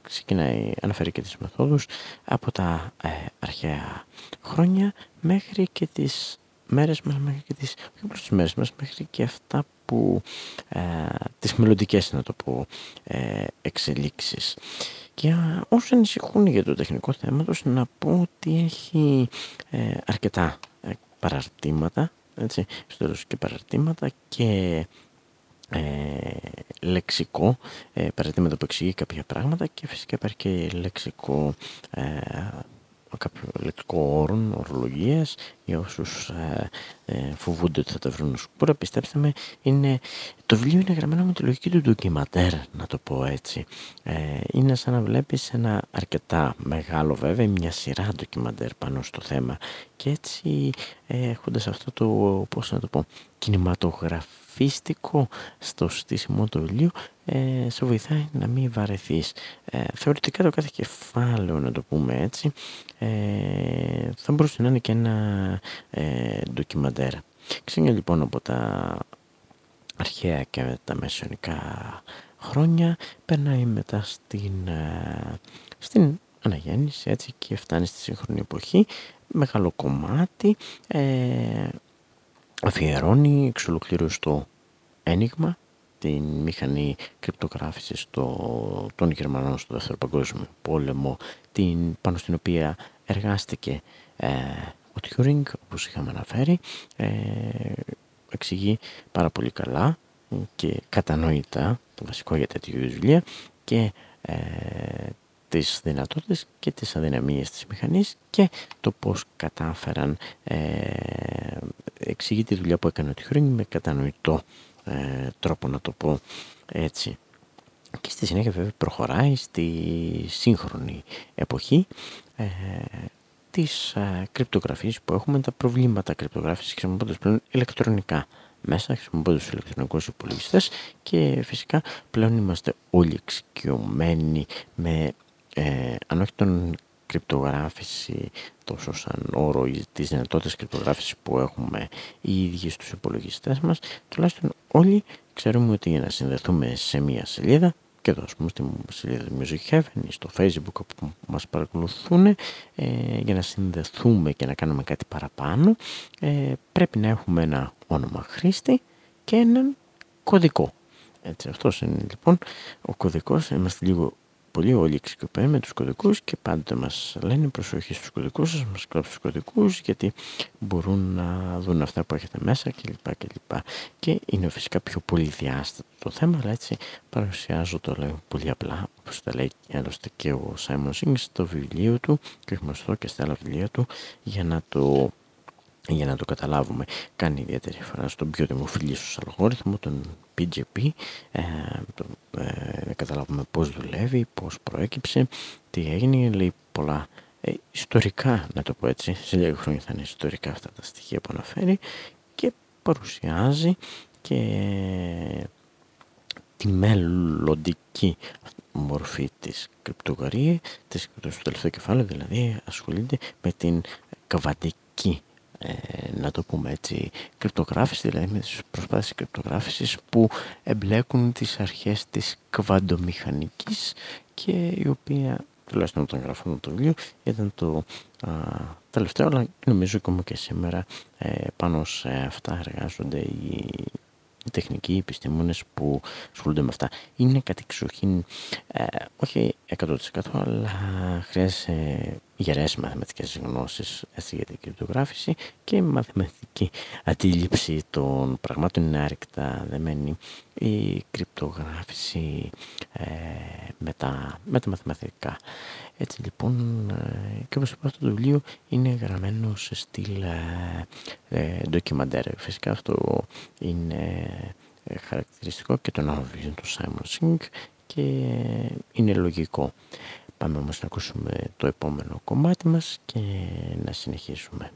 Ξεκινάει, αναφέρει και τις μεθόδους από τα ε, αρχαία χρόνια μέχρι και τις μέρες μας, μέχρι και τις, όχι τις μέρες μας, μέχρι και αυτά που, ε, τις μελλοντικές να το πω, ε, εξελίξεις. Και όσοι ανησυχούν για το τεχνικό θέμα τους, να πω ότι έχει ε, αρκετά ε, παραρτήματα, έτσι, και παραρτήματα και ε, λεξικό ε, παραδείγματα που εξηγεί κάποια πράγματα και φυσικά υπάρχει και λεξικό ε, κάποιο λεκτικό όρον, ορολογίας για όσους ε, ε, φοβούνται ότι θα τα βρουν σκούρα πιστέψτε με είναι, το βιβλίο είναι γραμμένο με τη λογική του ντοκιματέρ να το πω έτσι. Ε, είναι σαν να βλέπεις ένα αρκετά μεγάλο βέβαια μια σειρά ντοκιματέρ πάνω στο θέμα. Και έτσι ε, έχοντας αυτό το πώς να το πω κινηματογραφίστικο στο στήσιμο του βιβλίου ε, σε βοηθάει να μην βαρεθείς. Ε, θεωρητικά το κάθε κεφάλαιο, να το πούμε έτσι, ε, θα μπορούσε να είναι και ένα ε, ντοκιμαντέρ. Ξένια λοιπόν από τα αρχαία και τα μεσαιωνικά χρόνια, περνάει μετά στην, ε, στην αναγέννηση έτσι και φτάνει στη σύγχρονη εποχή. Μεγάλο κομμάτι ε, αφιερώνει εξ ολοκλήρου στο ένιγμα την μηχανή κρυπτογράφησης στο, των Γερμανών στο Δεύτερο Παγκόσμιο Πόλεμο την, πάνω στην οποία εργάστηκε ε, ο Τιούρινγκ όπως είχαμε αναφέρει ε, εξηγεί πάρα πολύ καλά και κατανοητά το βασικό για τέτοιου βιβλία και ε, τις δυνατότητες και τις αδυναμίες της μηχανής και το πώς κατάφεραν ε, εξηγεί τη δουλειά που έκανε ο Τιούρινγκ με κατανοητό ε, τρόπο να το πω έτσι. Και στη συνέχεια βέβαια προχωράει στη σύγχρονη εποχή ε, της ε, κρυπτογραφίας που έχουμε τα προβλήματα κρυπτογράφησης χρησιμοποιώντας πλέον ηλεκτρονικά μέσα χρησιμοποιώντας τους ηλεκτρονικούς υπολογιστές και φυσικά πλέον είμαστε όλοι εξοικειωμένοι με ε, αν όχι τον κρυπτογράφηση τόσο σαν όρο ή τις δυνατότητες κρυπτογράφησης που έχουμε οι ίδιοι στους υπολογιστές μας τουλάχιστον όλοι ξέρουμε ότι για να συνδεθούμε σε μία σελίδα και εδώ ας πούμε στη σελίδα Music Heaven ή στο Facebook που μας παρακολουθούν ε, για να συνδεθούμε και να κάνουμε κάτι παραπάνω ε, πρέπει να έχουμε ένα όνομα χρήστη και έναν κωδικό. Έτσι, αυτός είναι λοιπόν ο κωδικός, είμαστε λίγο πολύ όλοι εξοικειωμένοι με τους κωδικούς και πάντα μας λένε προσοχή στους κωδικούς σας, μας κλάψουν τους κωδικούς γιατί μπορούν να δουν αυτά που έχετε μέσα κλπ. Και, και είναι φυσικά πιο πολύ διάστατο το θέμα, αλλά έτσι παρουσιάζω το λέω πολύ απλά, όπως τα λέει άλλωστε και ο Σάιμον Σίνγκ στο βιβλίο του και γνωστό και στα άλλα βιβλία του για να το για να το καταλάβουμε. Κάνει ιδιαίτερη φορά στον πιο δημοφιλής αλγόριθμο, τον PGP, ε, το, ε, να καταλάβουμε πώς δουλεύει, πώς προέκυψε, τι έγινε, λέει πολλά ε, ιστορικά, να το πω έτσι, σε λίγα χρόνια θα είναι ιστορικά αυτά τα στοιχεία που αναφέρει και παρουσιάζει και τη μελλοντική μορφή της κρυπτογραφίας, της, στο τελευταίο κεφάλαιο δηλαδή ασχολείται με την καβαντική ε, να το πούμε έτσι, κρυπτογράφηση, δηλαδή με τις προσπάθειες κρυπτογράφησης που εμπλέκουν τις αρχές της κβαντομηχανικής και η οποία, τουλάχιστον όταν γραφούμε το βιβλίο, ήταν το α, τελευταίο, αλλά νομίζω ακόμα και σήμερα ε, πάνω σε αυτά εργάζονται οι οι τεχνικοί οι επιστήμονες που ασχολούνται με αυτά. Είναι κατεξοχήν, ε, όχι 100% αλλά χρειάζεται γερές μαθηματικές γνώσεις έτσι, για την κρυπτογράφηση και μαθηματική αντίληψη των πραγμάτων είναι άρρηκτα δεμένη η κρυπτογράφηση ε, με, τα, με τα μαθηματικά. Έτσι λοιπόν ε, και όπως είπα αυτό το βιβλίο είναι γραμμένο σε στυλ ε, ντοκιμαντέρ. Φυσικά αυτό είναι ε, χαρακτηριστικό και των άλλων βιβλίων του Simon Singh και είναι λογικό. Πάμε όμως να ακούσουμε το επόμενο κομμάτι μας και να συνεχίσουμε.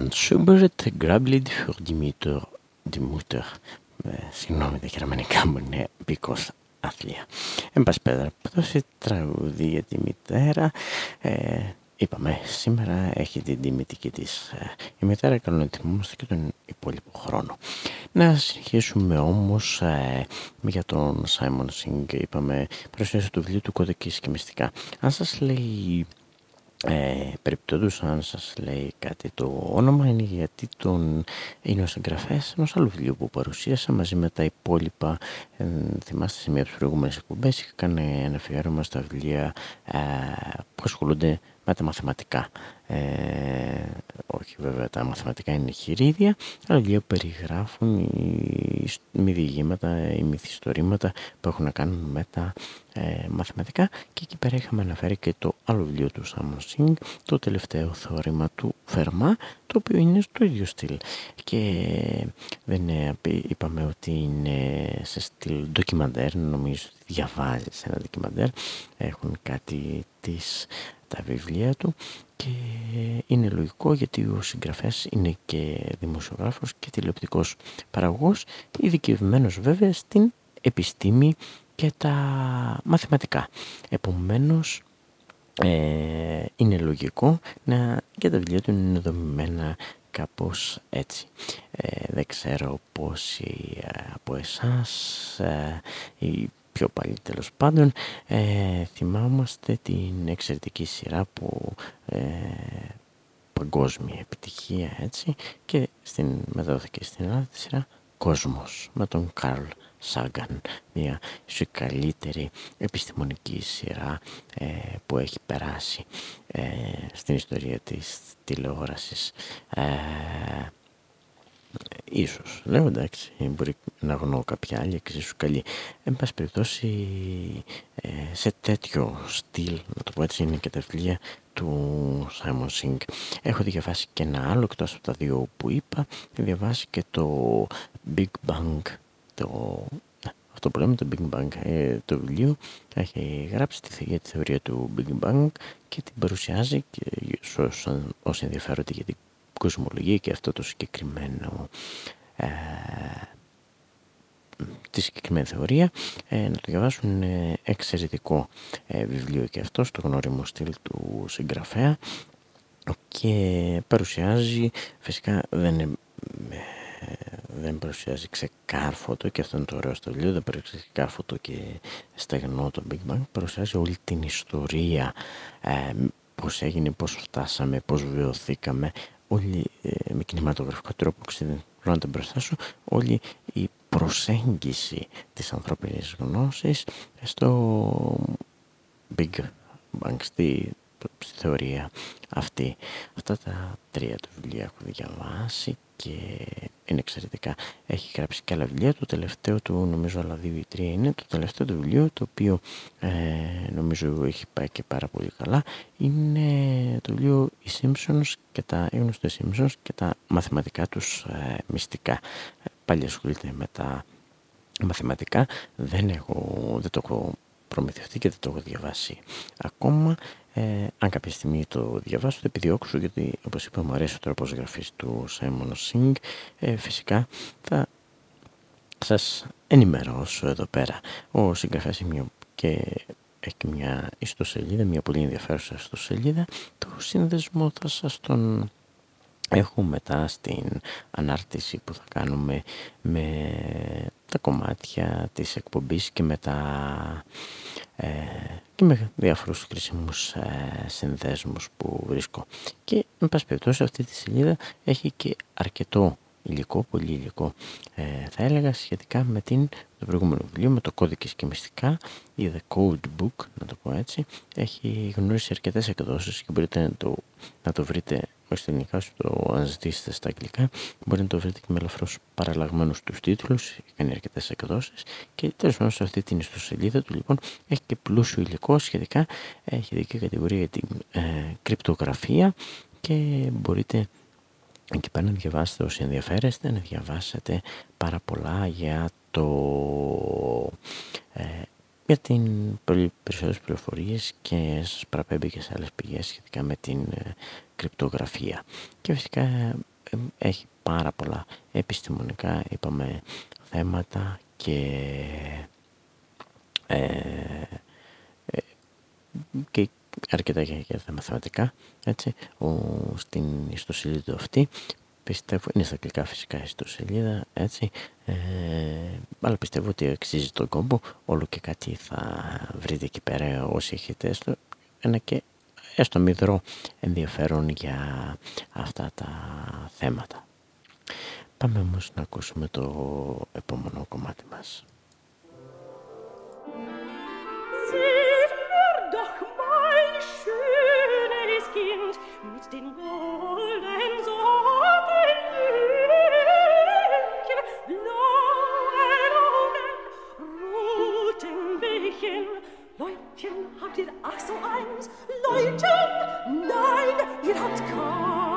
Franz Schubert, Grablied für die Mutter. Die Mutter. Ε, συγγνώμη, τα γερμανικά μου είναι πίκος αθλία. Εν πάση πέτρα, τραγούδι για τη μητέρα. Ε, είπαμε, σήμερα έχει την τιμητική της ε, η μητέρα, καλό να τιμούμαστε και τον υπόλοιπο χρόνο. Να συνεχίσουμε όμως ε, για τον Σάιμον Σινγκ, είπαμε, παρουσίαση του βιβλίου του Κώδικης και Μυστικά. Αν σας λέει ε, περιπτώτως αν σας λέει κάτι το όνομα είναι γιατί τον είναι ο συγγραφέας ενός άλλου βιβλίου που παρουσίασα μαζί με τα υπόλοιπα. Ε, θυμάστε σε μια από τις προηγούμενες εκπομπές είχα κάνει ένα αφιέρωμα στα βιβλία ε, που ασχολούνται με τα μαθηματικά. Ε, όχι βέβαια τα μαθηματικά είναι χειρίδια αλλά βιβλία που περιγράφουν οι, μη διηγήματα, οι μυθιστορήματα που έχουν να κάνουν με τα ε, μαθηματικά. Και εκεί πέρα είχαμε αναφέρει και το άλλο βιβλίο του Σάμον Σινγκ, το τελευταίο θεώρημα του Φερμά, το οποίο είναι στο ίδιο στυλ. Και δεν είναι, είπαμε ότι είναι σε στυλ ντοκιμαντέρ, νομίζω ότι διαβάζεις ένα ντοκιμαντέρ, έχουν κάτι της τα βιβλία του και είναι λογικό γιατί ο συγγραφέας είναι και δημοσιογράφος και τηλεοπτικός παραγωγός, ειδικευμένος βέβαια στην επιστήμη και τα μαθηματικά. Επομένως, ε, είναι λογικό να και τα βιβλία του είναι δομημένα κάπως έτσι. Ε, δεν ξέρω πόσοι ε, από εσάς ε, ή πιο παλιοί τέλος πάντων ε, θυμάμαστε την εξαιρετική σειρά που ε, παγκόσμια επιτυχία έτσι και στην, μεταδόθηκε στην Ελλάδα τη σειρά Κόσμος με τον Καρλ Σάγκαν, μια ίσως καλύτερη επιστημονική σειρά ε, που έχει περάσει ε, στην ιστορία της τηλεόρασης. Ε, ίσως, λέω εντάξει, μπορεί να γνωρώ κάποια άλλη εξίσου καλή. Εν πάση περιπτώσει, ε, σε τέτοιο στυλ, να το πω έτσι, είναι και τα βιβλία του Simon Singh. Έχω διαβάσει και ένα άλλο εκτός από τα δύο που είπα, διαβάσει και το Big Bang το, αυτό που λέμε το Big Bang ε, το βιβλίο έχει γράψει τη, για τη θεωρία του Big Bang και την παρουσιάζει και όσοι ενδιαφέρονται για την κοσμολογία και αυτό το συγκεκριμένο ε, τη συγκεκριμένη θεωρία. Ε, να το διαβάσουν ε, εξαιρετικό ε, βιβλίο και αυτό στο γνώριμο στυλ του συγγραφέα και παρουσιάζει φυσικά δεν είναι δεν παρουσιάζει ξεκάρφωτο και αυτό είναι το ωραίο στο βιβλίο, δεν παρουσιάζει ξεκάρφωτο και στεγνό το Big Bang, παρουσιάζει όλη την ιστορία, ε, πώς έγινε, πώς φτάσαμε, πώς βιωθήκαμε, όλη ε, με κινηματογραφικό τρόπο, ξεδίνω μπροστά σου, όλη η προσέγγιση της ανθρώπινης γνώσης στο Big Bang, στη, στη θεωρία αυτή. Αυτά τα τρία του βιβλία έχω διαβάσει και είναι εξαιρετικά. Έχει γράψει και άλλα βιβλία. Το τελευταίο του, νομίζω άλλα δύο ή τρία είναι, το τελευταίο του βιβλίο, το οποίο ε, νομίζω έχει πάει και πάρα πολύ καλά, είναι το βιβλίο «Οι Simpsons και τα, οι Simpsons και τα μαθηματικά τους ε, μυστικά». πάλι ασχολείται με τα μαθηματικά δεν, έχω, δεν το έχω προμηθευτεί και δεν το έχω διαβάσει ακόμα ε, αν κάποια στιγμή το διαβάσω το επιδιώξω γιατί όπως είπα μου αρέσει ο τρόπος γραφής του Simon Singh ε, φυσικά θα σας ενημερώσω εδώ πέρα. Ο συγγραφέας μια και έχει μια ιστοσελίδα, μια πολύ ενδιαφέρουσα ιστοσελίδα. Το σύνδεσμο θα σας τον έχω μετά στην ανάρτηση που θα κάνουμε με τα κομμάτια της εκπομπής και με, τα, ε, και με διάφορους χρήσιμους ε, συνδέσμους που βρίσκω. Και με πάση περιπτώσει αυτή τη σελίδα έχει και αρκετό υλικό, πολύ υλικό ε, θα έλεγα σχετικά με την, το προηγούμενο βιβλίο, με το κώδικες και μυστικά ή The Code Book, να το πω έτσι, έχει γνωρίσει αρκετές εκδόσεις και μπορείτε να το, να το βρείτε όχι στα ελληνικά, το αν ζητήσετε στα αγγλικά, μπορείτε να το βρείτε και με ελαφρώς παραλλαγμένους τους τίτλους. Κάνει αρκετές εκδόσεις και τέλος πάντων σε αυτή την ιστοσελίδα του λοιπόν έχει και πλούσιο υλικό σχετικά. Έχει δική κατηγορία για την ε, κρυπτογραφία και μπορείτε εκεί πέρα να διαβάσετε όσοι ενδιαφέρεστε, να διαβάσετε πάρα πολλά για το... Ε, για την πολύ περισσότερες πληροφορίες και σας παραπέμπει και σε άλλες πηγές σχετικά με την ε, κρυπτογραφία. Και φυσικά ε, έχει πάρα πολλά επιστημονικά, είπαμε, θέματα και, ε, και αρκετά για, για τα μαθηματικά, έτσι, ο, στην ιστοσελίδα αυτή πιστεύω, είναι στα αγγλικά φυσικά η ιστοσελίδα, έτσι, ε, αλλά πιστεύω ότι αξίζει τον κόμπο, όλο και κάτι θα βρείτε εκεί πέρα όσοι έχετε έστω ένα και έστω μηδρό ενδιαφέρον για αυτά τα θέματα. Πάμε όμως να ακούσουμε το επόμενο κομμάτι μας. Kind mit den golden Leutchen, habt ihr ach so eins? Leutchen, nein, ihr habt keins.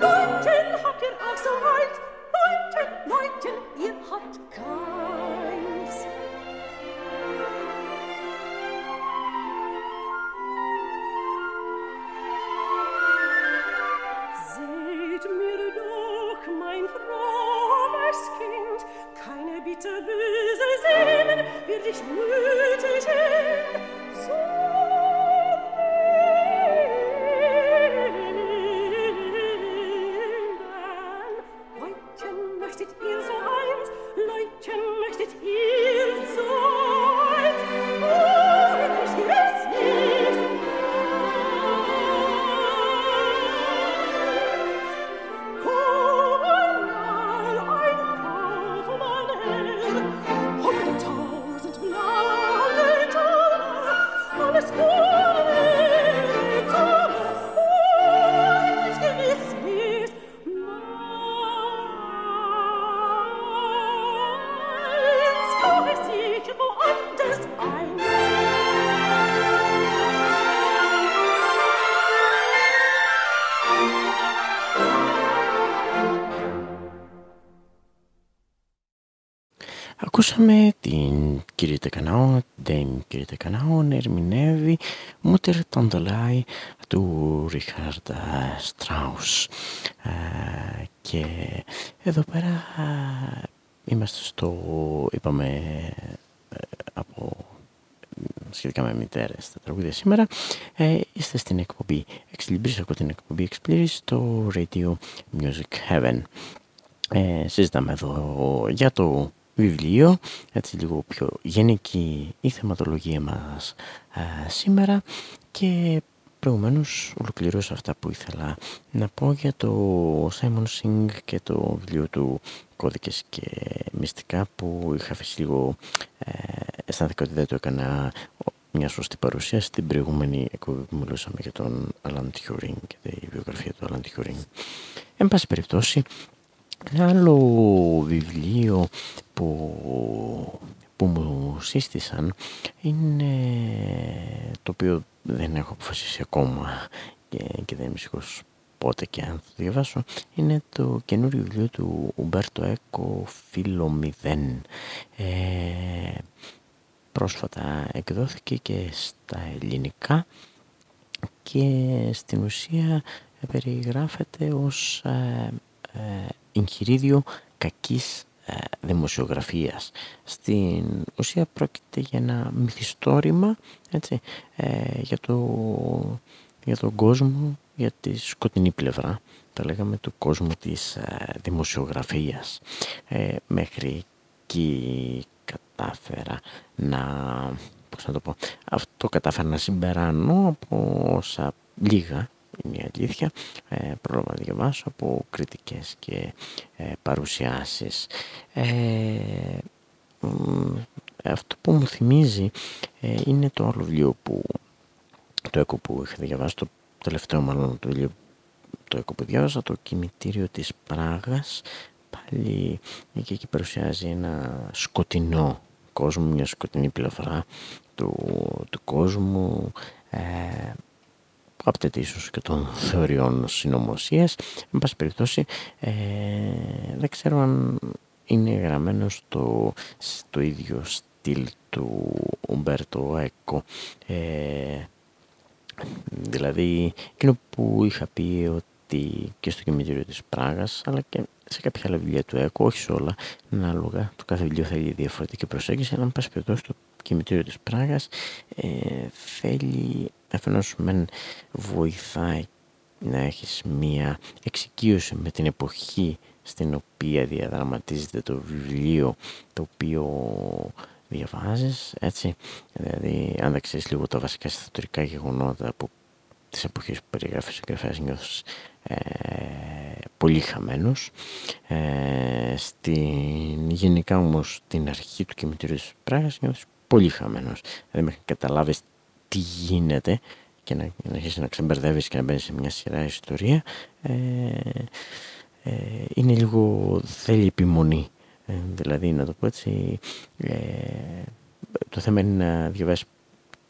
Leutchen, habt ihr auch so Leutchen, ihr habt wird dich müde sehen Ακούσαμε την κυρία Τεκανάου, την κυρία Τεκανάου να ερμηνεύει Μούτερ Ταντολάι του Ριχάρντ Στράους. Ε, και εδώ πέρα ε, είμαστε στο, είπαμε, ε, από σχετικά με μητέρες στα τραγούδια σήμερα ε, είστε στην εκπομπή Exlibris, από την εκπομπή Exlibris στο Radio Music Heaven ε, συζητάμε εδώ για το βιβλίο, έτσι λίγο πιο γενική η θεματολογία μας σήμερα και προηγουμένως ολοκληρώσα αυτά που ήθελα να πω για το Simon Singh και το βιβλίο του κώδικες και μυστικά που είχα αφήσει λίγο ε, αισθάνθηκα ότι δεν το έκανα μια σωστή παρουσία στην προηγούμενη εκπομπή που μιλούσαμε για τον Alan Turing και τη βιογραφία του Alan Turing. Εν πάση περιπτώσει, ένα άλλο βιβλίο που, που μου σύστησαν είναι το οποίο δεν έχω αποφασίσει ακόμα και, και δεν είμαι σίγουρος πότε και αν θα το διαβάσω είναι το καινούριο βιβλίο του Ουμπέρτο Έκο Φίλο 0 ε, πρόσφατα εκδόθηκε και στα ελληνικά και στην ουσία περιγράφεται ως ε, ε, εγχειρίδιο κακής ε, δημοσιογραφίας. Στην ουσία πρόκειται για ένα μυθιστόρημα έτσι, ε, για, το, για τον κόσμο, για τη σκοτεινή πλευρά, τα λέγαμε, του κόσμου της ε, δημοσιογραφίας. μέχρι εκεί κατάφερα να, πώς να το πω, αυτό κατάφερα να συμπεράνω από όσα λίγα είναι η αλήθεια, ε, πρόλαβα να διαβάσω από κριτικές και ε, παρουσιάσεις. Ε, αυτό που μου θυμίζει ε, είναι το άλλο βιβλίο που το έκο που είχα διαβάσει, το τελευταίο μάλλον το βιβλίο το έκο που διάβασα, το κημητήριο της Πράγας, πάλι εκεί, εκεί παρουσιάζει ένα σκοτεινό κόσμο, μια σκοτεινή πλευρά του, του κόσμου, ε, άπτεται ίσως και των θεωριών συνωμοσίας. Εν πάση περιπτώσει, ε, δεν ξέρω αν είναι γραμμένο στο, στο ίδιο στυλ του Ουμπέρτο Έκο. Ε, δηλαδή, εκείνο που είχα πει ότι και στο κημητήριο της Πράγας, αλλά και σε κάποια άλλα βιβλία του ΕΚΟ, όχι σε όλα, ανάλογα, το κάθε βιβλίο θέλει διαφορετική προσέγγιση, αλλά αν πάση περιπτώσει το κημητήριο της Πράγας ε, θέλει αφενός μεν βοηθάει να έχεις μία εξοικείωση με την εποχή στην οποία διαδραματίζεται το βιβλίο το οποίο διαβάζεις, έτσι. Δηλαδή, αν δεν ξέρεις λίγο τα βασικά ιστορικά γεγονότα από τις εποχές που περιγράφει ο συγγραφέας νιώθεις ε, πολύ χαμένος. Ε, στην, γενικά όμως την αρχή του κημητήριου της Πράγας νιώθεις πολύ χαμένος. Δηλαδή μέχρι καταλάβεις τι γίνεται και να, να αρχίσεις να ξεμπερδεύεις και να μπαίνεις σε μια σειρά ιστορία ε, ε, είναι λίγο θέλει επιμονή ε, δηλαδή να το πω έτσι ε, το θέμα είναι να διαβάσεις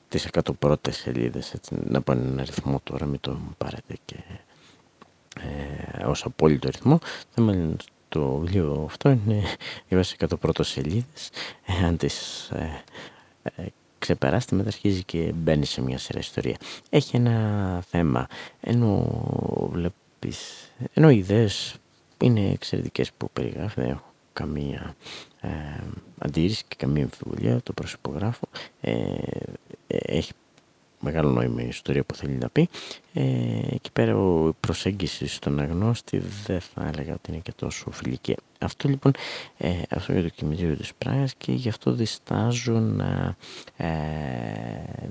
τις 100 πρώτες σελίδες έτσι, να πάνε ένα αριθμό τώρα μην το πάρετε και ε, ως απόλυτο αριθμό το θέμα είναι το βιβλίο αυτό είναι διαβάσεις 100 πρώτες σελίδες ε, αν τις ε, ε ξεπεράσει μετά αρχίζει και μπαίνει σε μια σειρά ιστορία. Έχει ένα θέμα, ενώ βλέπεις, ενώ οι ιδέες είναι εξαιρετικές που περιγράφει, δεν έχω καμία ε, αντίρρηση και καμία αμφιβολία, το προσυπογράφω. Ε, ε, έχει μεγάλο νόημα η ιστορία που θέλει να πει. Ε, εκεί πέρα η προσέγγισης στον αγνώστη δεν θα έλεγα ότι είναι και τόσο φιλική. Αυτό λοιπόν, ε, αυτό για το κημητήριο της πράγας και γι' αυτό διστάζω να ε,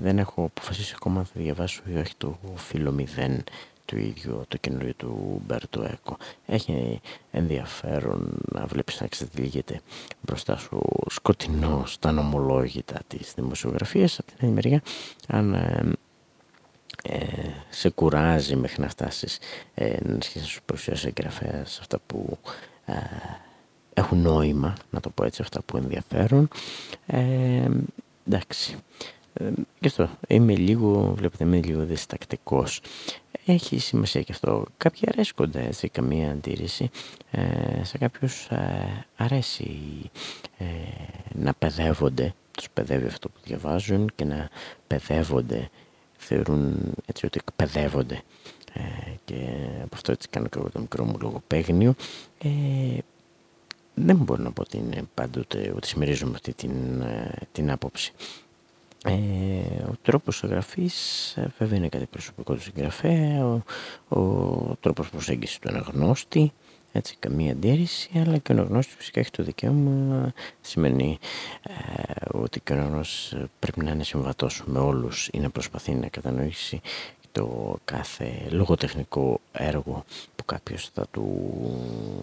δεν έχω αποφασίσει ακόμα να θα διαβάσω ή όχι το φίλο μηδέν του ίδιου το καινούριο του Μπέρτο Έκο. Έχει ενδιαφέρον να βλέπεις να εξαντλήγεται μπροστά σου σκοτεινό στα νομολόγητα της δημοσιογραφίας. Από την άλλη μεριά, αν ε, ε, σε κουράζει μέχρι να φτάσεις ε, να αρχίσεις να σου παρουσιάσει εγγραφέα αυτά που ε, έχουν νόημα, να το πω έτσι, αυτά που ενδιαφέρουν. Ε, εντάξει. Ε, γι' αυτό είμαι λίγο, βλέπετε είμαι λίγο διστακτικός. Έχει σημασία και αυτό. Κάποιοι αρέσκονται έτσι, καμία αντίρρηση. Ε, σε κάποιους ε, αρέσει ε, να παιδεύονται, τους παιδεύει αυτό που διαβάζουν και να παιδεύονται, θεωρούν έτσι ότι εκπαιδεύονται. Ε, και από αυτό έτσι κάνω και εγώ το μικρό μου λογοπαίγνιο. Ε, δεν μπορώ να πω ότι είναι πάντοτε ότι συμμερίζομαι αυτή την, ε, την άποψη. Ε, ο τρόπος εγγραφής ε, βέβαια είναι κάτι προσωπικό του συγγραφέα, ο, ο τρόπος προσέγγισης του αναγνώστη έτσι καμία αντίρρηση αλλά και ο αναγνώστης φυσικά έχει το δικαίωμα σημαίνει ε, ότι και ο αναγνώστης πρέπει να είναι συμβατός με όλους ή να προσπαθεί να κατανοήσει το κάθε λογοτεχνικό έργο που κάποιος θα του,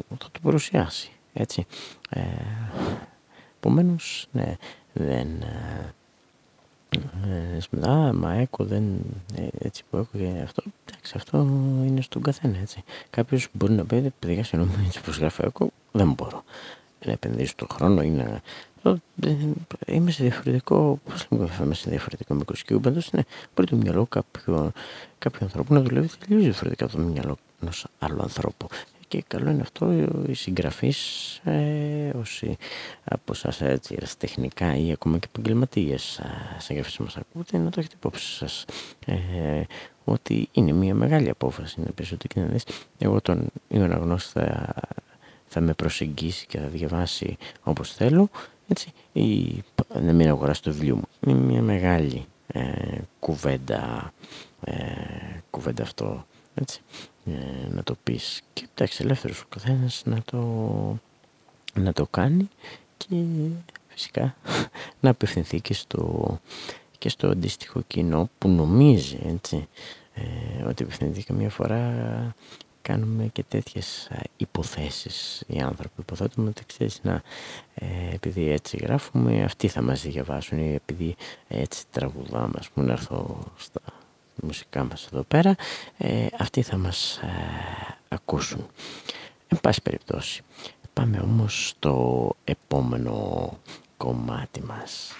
θα του παρουσιάσει έτσι. Ε, επομένως ναι δεν ε, ας, μα έκο δεν, ε, έτσι που έχω και αυτό, εντάξει, αυτό είναι στον καθένα, έτσι. Κάποιος μπορεί να πει, παιδιά, συγγνώμη, έτσι πως γράφει έκο, δεν μπορώ να επενδύσω τον χρόνο ή να... Ε, είμαι σε διαφορετικό, πώς λέμε, είμαι σε διαφορετικό μήκος και πάντως είναι, μπορεί το μυαλό κάποιου, κάποιου ανθρώπου να δουλεύει τελείως διαφορετικά από το μυαλό ενός άλλου ανθρώπου και καλό είναι αυτό οι συγγραφείς ε, όσοι από σας έτσι τεχνικά ή ακόμα και επαγγελματίες συγγραφείς μας ακούτε να το έχετε υπόψη σας. Ε, ότι είναι μια μεγάλη απόφαση να πεις ότι και να δεις εγώ τον Ιωναγνώστη θα, θα με προσεγγίσει και θα διαβάσει όπως θέλω έτσι, ή να μην αγοράσει το βιβλίο μου. Είναι μια μεγάλη ε, κουβέντα ε, κουβέντα αυτό έτσι ε, να το πεις. Και εντάξει ελεύθερος ο καθένας να το, να το κάνει και φυσικά να απευθυνθεί και στο, και στο αντίστοιχο κοινό που νομίζει έτσι ε, ότι απευθυνθεί καμία φορά κάνουμε και τέτοιες υποθέσεις οι άνθρωποι. Υποθέτουμε ότι ξέρεις να ε, επειδή έτσι γράφουμε αυτοί θα μας διαβάσουν ή επειδή έτσι τραγουδάμε ας πούμε να έρθω στα μουσικά μας εδώ πέρα ε, αυτοί θα μας ε, ακούσουν. Εν πάση περιπτώσει πάμε όμως στο επόμενο κομμάτι μας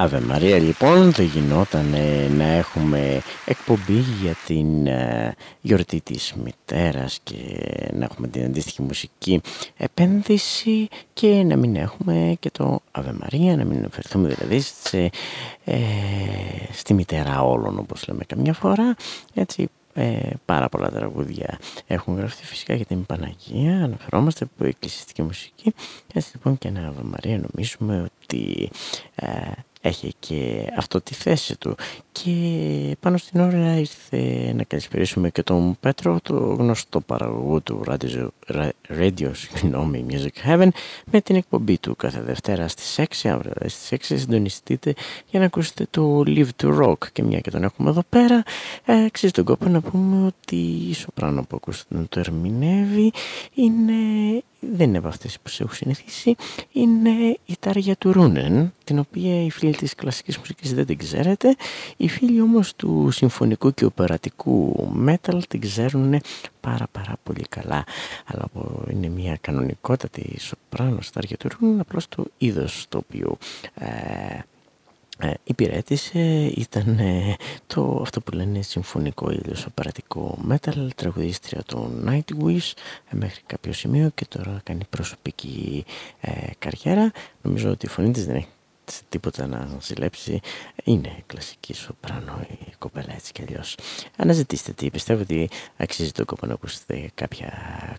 Αβε Μαρία λοιπόν δεν γινόταν να έχουμε εκπομπή για την ε, γιορτή της μητέρας και να έχουμε την αντίστοιχη μουσική επένδυση και να μην έχουμε και το Αβε Μαρία, να μην αφαιρθούμε δηλαδή σε, ε, στη μητέρα όλων όπως λέμε καμιά φορά. Έτσι ε, πάρα πολλά τραγούδια έχουν γραφτεί φυσικά για την Παναγία. Αναφερόμαστε από εκκλησιαστική μουσική. Έτσι λοιπόν και ένα Αβε Μαρία νομίζουμε ότι ε, έχει και αυτό τη θέση του. Και πάνω στην ώρα ήρθε να καλησπερίσουμε και τον Πέτρο το γνωστό παραγωγό του Radio, Radio συγγνώμη, Music Heaven με την εκπομπή του κάθε Δευτέρα στις 6 αύριο στις 6 συντονιστείτε για να ακούσετε το Live to Rock. Και μια και τον έχουμε εδώ πέρα ε, αξίζει τον κόπο να πούμε ότι η σοπράνο που ακούσατε να το ερμηνεύει είναι δεν είναι από αυτές που σε έχω συνηθίσει, είναι η Τάρια του Ρούνεν, την οποία οι φίλοι της κλασικής μουσικής δεν την ξέρετε, οι φίλοι όμως του συμφωνικού και οπερατικού metal την ξέρουν πάρα πάρα πολύ καλά, αλλά είναι μια κανονικότατη σοπράνο Τάρια του Ρούνεν, απλώς το είδος το οποίο... Ε, ε, υπηρέτησε ήταν ε, το, αυτό που λένε συμφωνικό ήλιος απαρατικό metal τραγουδίστρια του Nightwish ε, μέχρι κάποιο σημείο και τώρα κάνει προσωπική ε, καριέρα. Νομίζω ότι η φωνή της δεν έχει τίποτα να ζηλέψει. Είναι κλασική σοπράνο η κοπέλα έτσι κι αλλιώς. Αναζητήστε τι πιστεύω ότι αξίζει το κόπο να ακούσετε κάποια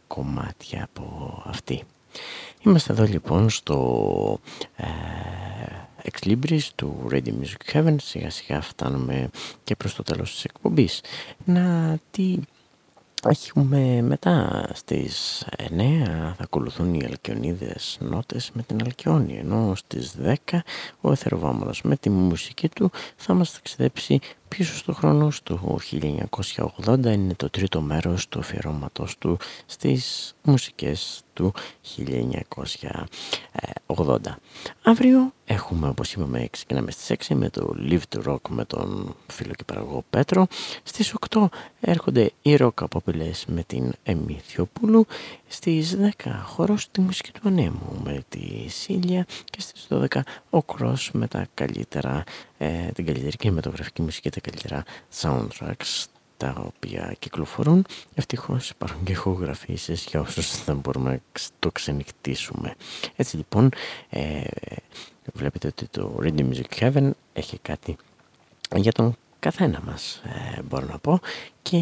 κομμάτια από αυτή. Είμαστε εδώ λοιπόν στο Ex Libris του Radio Music Heaven σιγά σιγά φτάνουμε και προς το τέλος της εκπομπής. Να τι Έχουμε μετά στις 9 θα ακολουθούν οι Αλκιονίδες νότες με την Αλκιόνη ενώ στις 10 ο Εθεροβάμωνος με τη μουσική του θα μας ταξιδέψει πίσω στο χρόνο στο 1980 είναι το τρίτο μέρος του αφιερώματος του στις μουσικές του 1980. Αύριο έχουμε όπως είπαμε ξεκινάμε στις 6 με το Live to Rock με τον φίλο και παραγωγό Πέτρο. Στις 8 έρχονται οι rock απόπιλες με την Εμμη Θιοπούλου. Στις 10 χορός τη μουσική του ανέμου με τη Σίλια και στις 12 ο Κρός με τα καλύτερα, ε, την καλύτερη κινηματογραφική μουσική και τα καλύτερα soundtracks τα οποία κυκλοφορούν. Ευτυχώς υπάρχουν και ηχογραφήσεις για όσους δεν μπορούμε να το ξενυχτήσουμε. Έτσι λοιπόν ε, βλέπετε ότι το Reading Music Heaven έχει κάτι για τον καθένα μας ε, μπορώ να πω και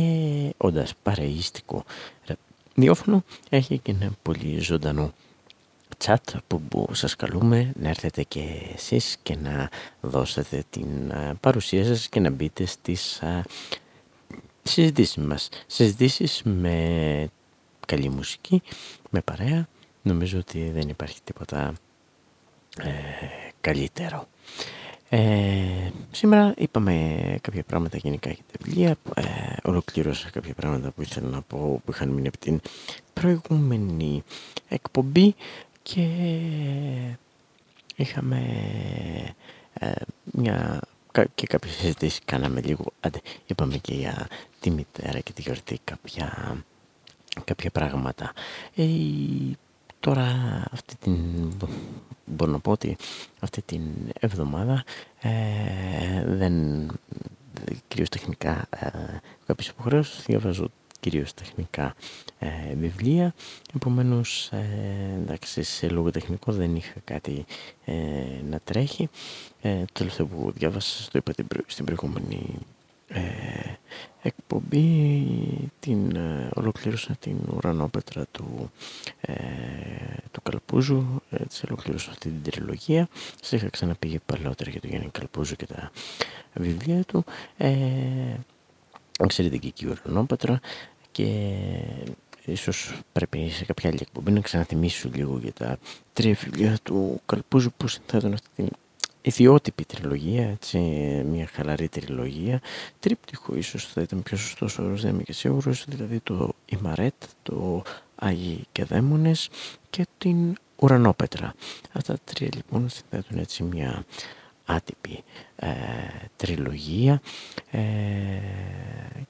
όντας παρεΐστικο ραδιόφωνο έχει και ένα πολύ ζωντανό chat που σας καλούμε να έρθετε και εσείς και να δώσετε την ε, παρουσία σας και να μπείτε στις συζητήσεις μας. Συζητήσεις με καλή μουσική, με παρέα. Νομίζω ότι δεν υπάρχει τίποτα ε, καλύτερο. Ε, σήμερα είπαμε κάποια πράγματα γενικά για τα βιβλία. Ε, ολοκλήρωσα κάποια πράγματα που ήθελα να πω που είχαν μείνει από την προηγούμενη εκπομπή και είχαμε ε, μια και κάποιες συζητήσεις κάναμε λίγο, άντε, είπαμε και για τη μητέρα και τη γιορτή κάποια, κάποια πράγματα. Ε, τώρα αυτή την, μπορώ να πω ότι αυτή την εβδομάδα ε, δεν, κυρίως τεχνικά ε, κάποιες υποχρεώσεις διαβάζω κυρίως τεχνικά ε, βιβλία. Επομένως ε, εντάξει σε λογοτεχνικό δεν είχα κάτι ε, να τρέχει. Ε, το τελευταίο που διάβασα το είπα την στην προηγούμενη ε, εκπομπή την ε, ολοκλήρωσα την ουρανόπετρα του, ε, του Καλπούζου. Έτσι ολοκλήρωσα αυτή την τριλογία. Σας είχα ξαναπήγε παλαιότερα για το Γιάννη Καλπούζου και τα βιβλία του ε, εξαιρετική ουρανόπετρα και ίσως πρέπει σε κάποια άλλη εκπομπή να ξαναθυμίσω λίγο για τα τρία βιβλία του Καλπούζου που συνθέτουν αυτή την ιδιότυπη τριλογία, έτσι, μια χαλαρή τριλογία. Τρίπτυχο ίσως θα ήταν πιο σωστός όρος, δεν είμαι και σίγουρος, δηλαδή το Ιμαρέτ, το Άγιοι και Δαίμονες και την Ουρανόπετρα. Αυτά τα τρία λοιπόν συνθέτουν έτσι μια άτυπη ε, τριλογία ε,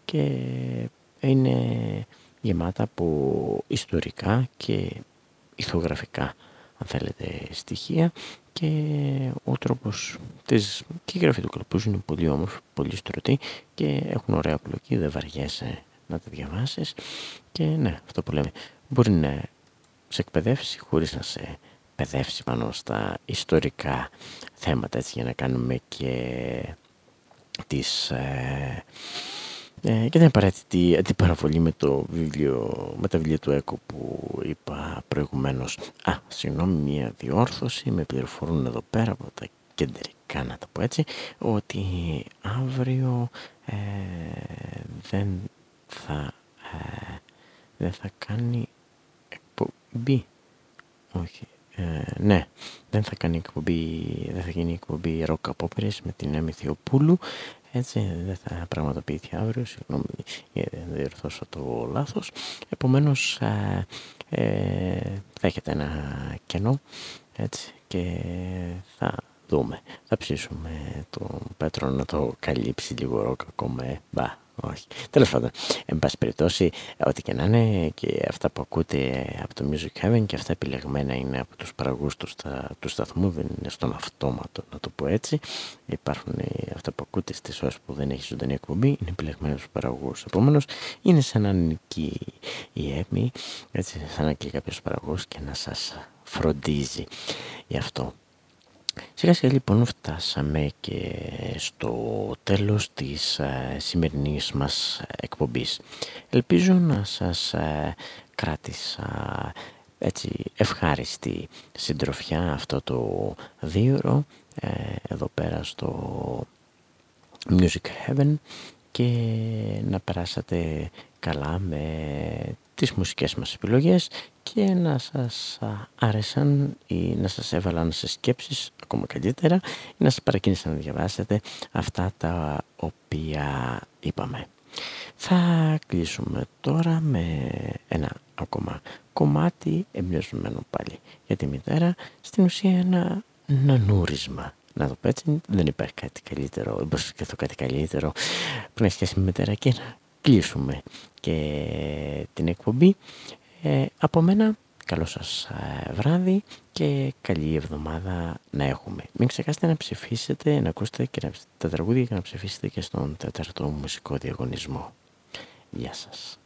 και είναι γεμάτα από ιστορικά και ηθογραφικά αν θέλετε στοιχεία. Και ο τρόπος της και η γραφή του καλπούζου είναι πολύ όμορφη, πολύ στρωτή και έχουν ωραία πλοκή, δεν βαριέσαι να τα διαβάσεις. Και ναι, αυτό που λέμε μπορεί να σε εκπαιδεύσει χωρίς να σε παιδεύσει πάνω στα ιστορικά θέματα έτσι για να κάνουμε και τις ε, ε, και δεν απαραίτητη αντιπαραβολή με, το βιβλίο, με τα βιβλία του ΕΚΟ που είπα προηγουμένως. Α, συγγνώμη, μια διόρθωση, με πληροφορούν εδώ πέρα από τα κεντρικά, να το πω έτσι, ότι αύριο ε, δεν θα, ε, δεν θα κάνει εκπομπή. Όχι, ε, ναι, δεν θα κάνει εκπομπή, δεν θα γίνει εκπομπή ροκ με την Έμι Θεοπούλου. Έτσι δεν θα πραγματοποιηθεί αύριο, συγγνώμη για να διορθώσω το λάθος. Επομένως ε, ε, θα έχετε ένα κενό έτσι και θα δούμε. Θα ψήσουμε τον Πέτρο να το καλύψει λίγο ροκ ακόμα. Ε, μπα, όχι. Τέλος πάντων, εν πάση περιπτώσει, ό,τι και να είναι και αυτά που ακούτε από το Music Heaven και αυτά επιλεγμένα είναι από τους παραγωγούς του, του σταθμού, δεν είναι στον αυτόματο, να το πω έτσι. Υπάρχουν αυτά που ακούτε στις ώρες που δεν έχει ζωντανή εκπομπή, είναι επιλεγμένα από τους παραγωγούς. Επομένως, είναι σαν να νικεί η έμη, έτσι, σαν να και κάποιος παραγωγός και να σας φροντίζει γι' αυτό. Σιγά σιγά λοιπόν φτάσαμε και στο τέλος της ε, σημερινής μας εκπομπής. Ελπίζω να σας ε, κράτησα έτσι ευχάριστη συντροφιά αυτό το δύο ε, εδώ πέρα στο Music Heaven και να περάσατε καλά με τις μουσικές μας επιλογές και να σας άρεσαν ή να σας έβαλαν σε σκέψεις ακόμα καλύτερα ή να σας παρακίνησαν να διαβάσετε αυτά τα οποία είπαμε. Θα κλείσουμε τώρα με ένα ακόμα κομμάτι εμπνευσμένο πάλι για τη μητέρα, στην ουσία ένα νανούρισμα. Να το πω έτσι, δεν υπάρχει κάτι καλύτερο, δεν μπορούσα σκεφτώ κάτι καλύτερο που να έχει σχέση με μητέρα και να κλείσουμε και την εκπομπή. Ε, από μένα, καλό σας ε, βράδυ και καλή εβδομάδα να έχουμε. Μην ξεχάσετε να ψηφίσετε, να ακούσετε και να, τα τραγούδια και να ψηφίσετε και στον τέταρτο μουσικό διαγωνισμό. Γεια σας.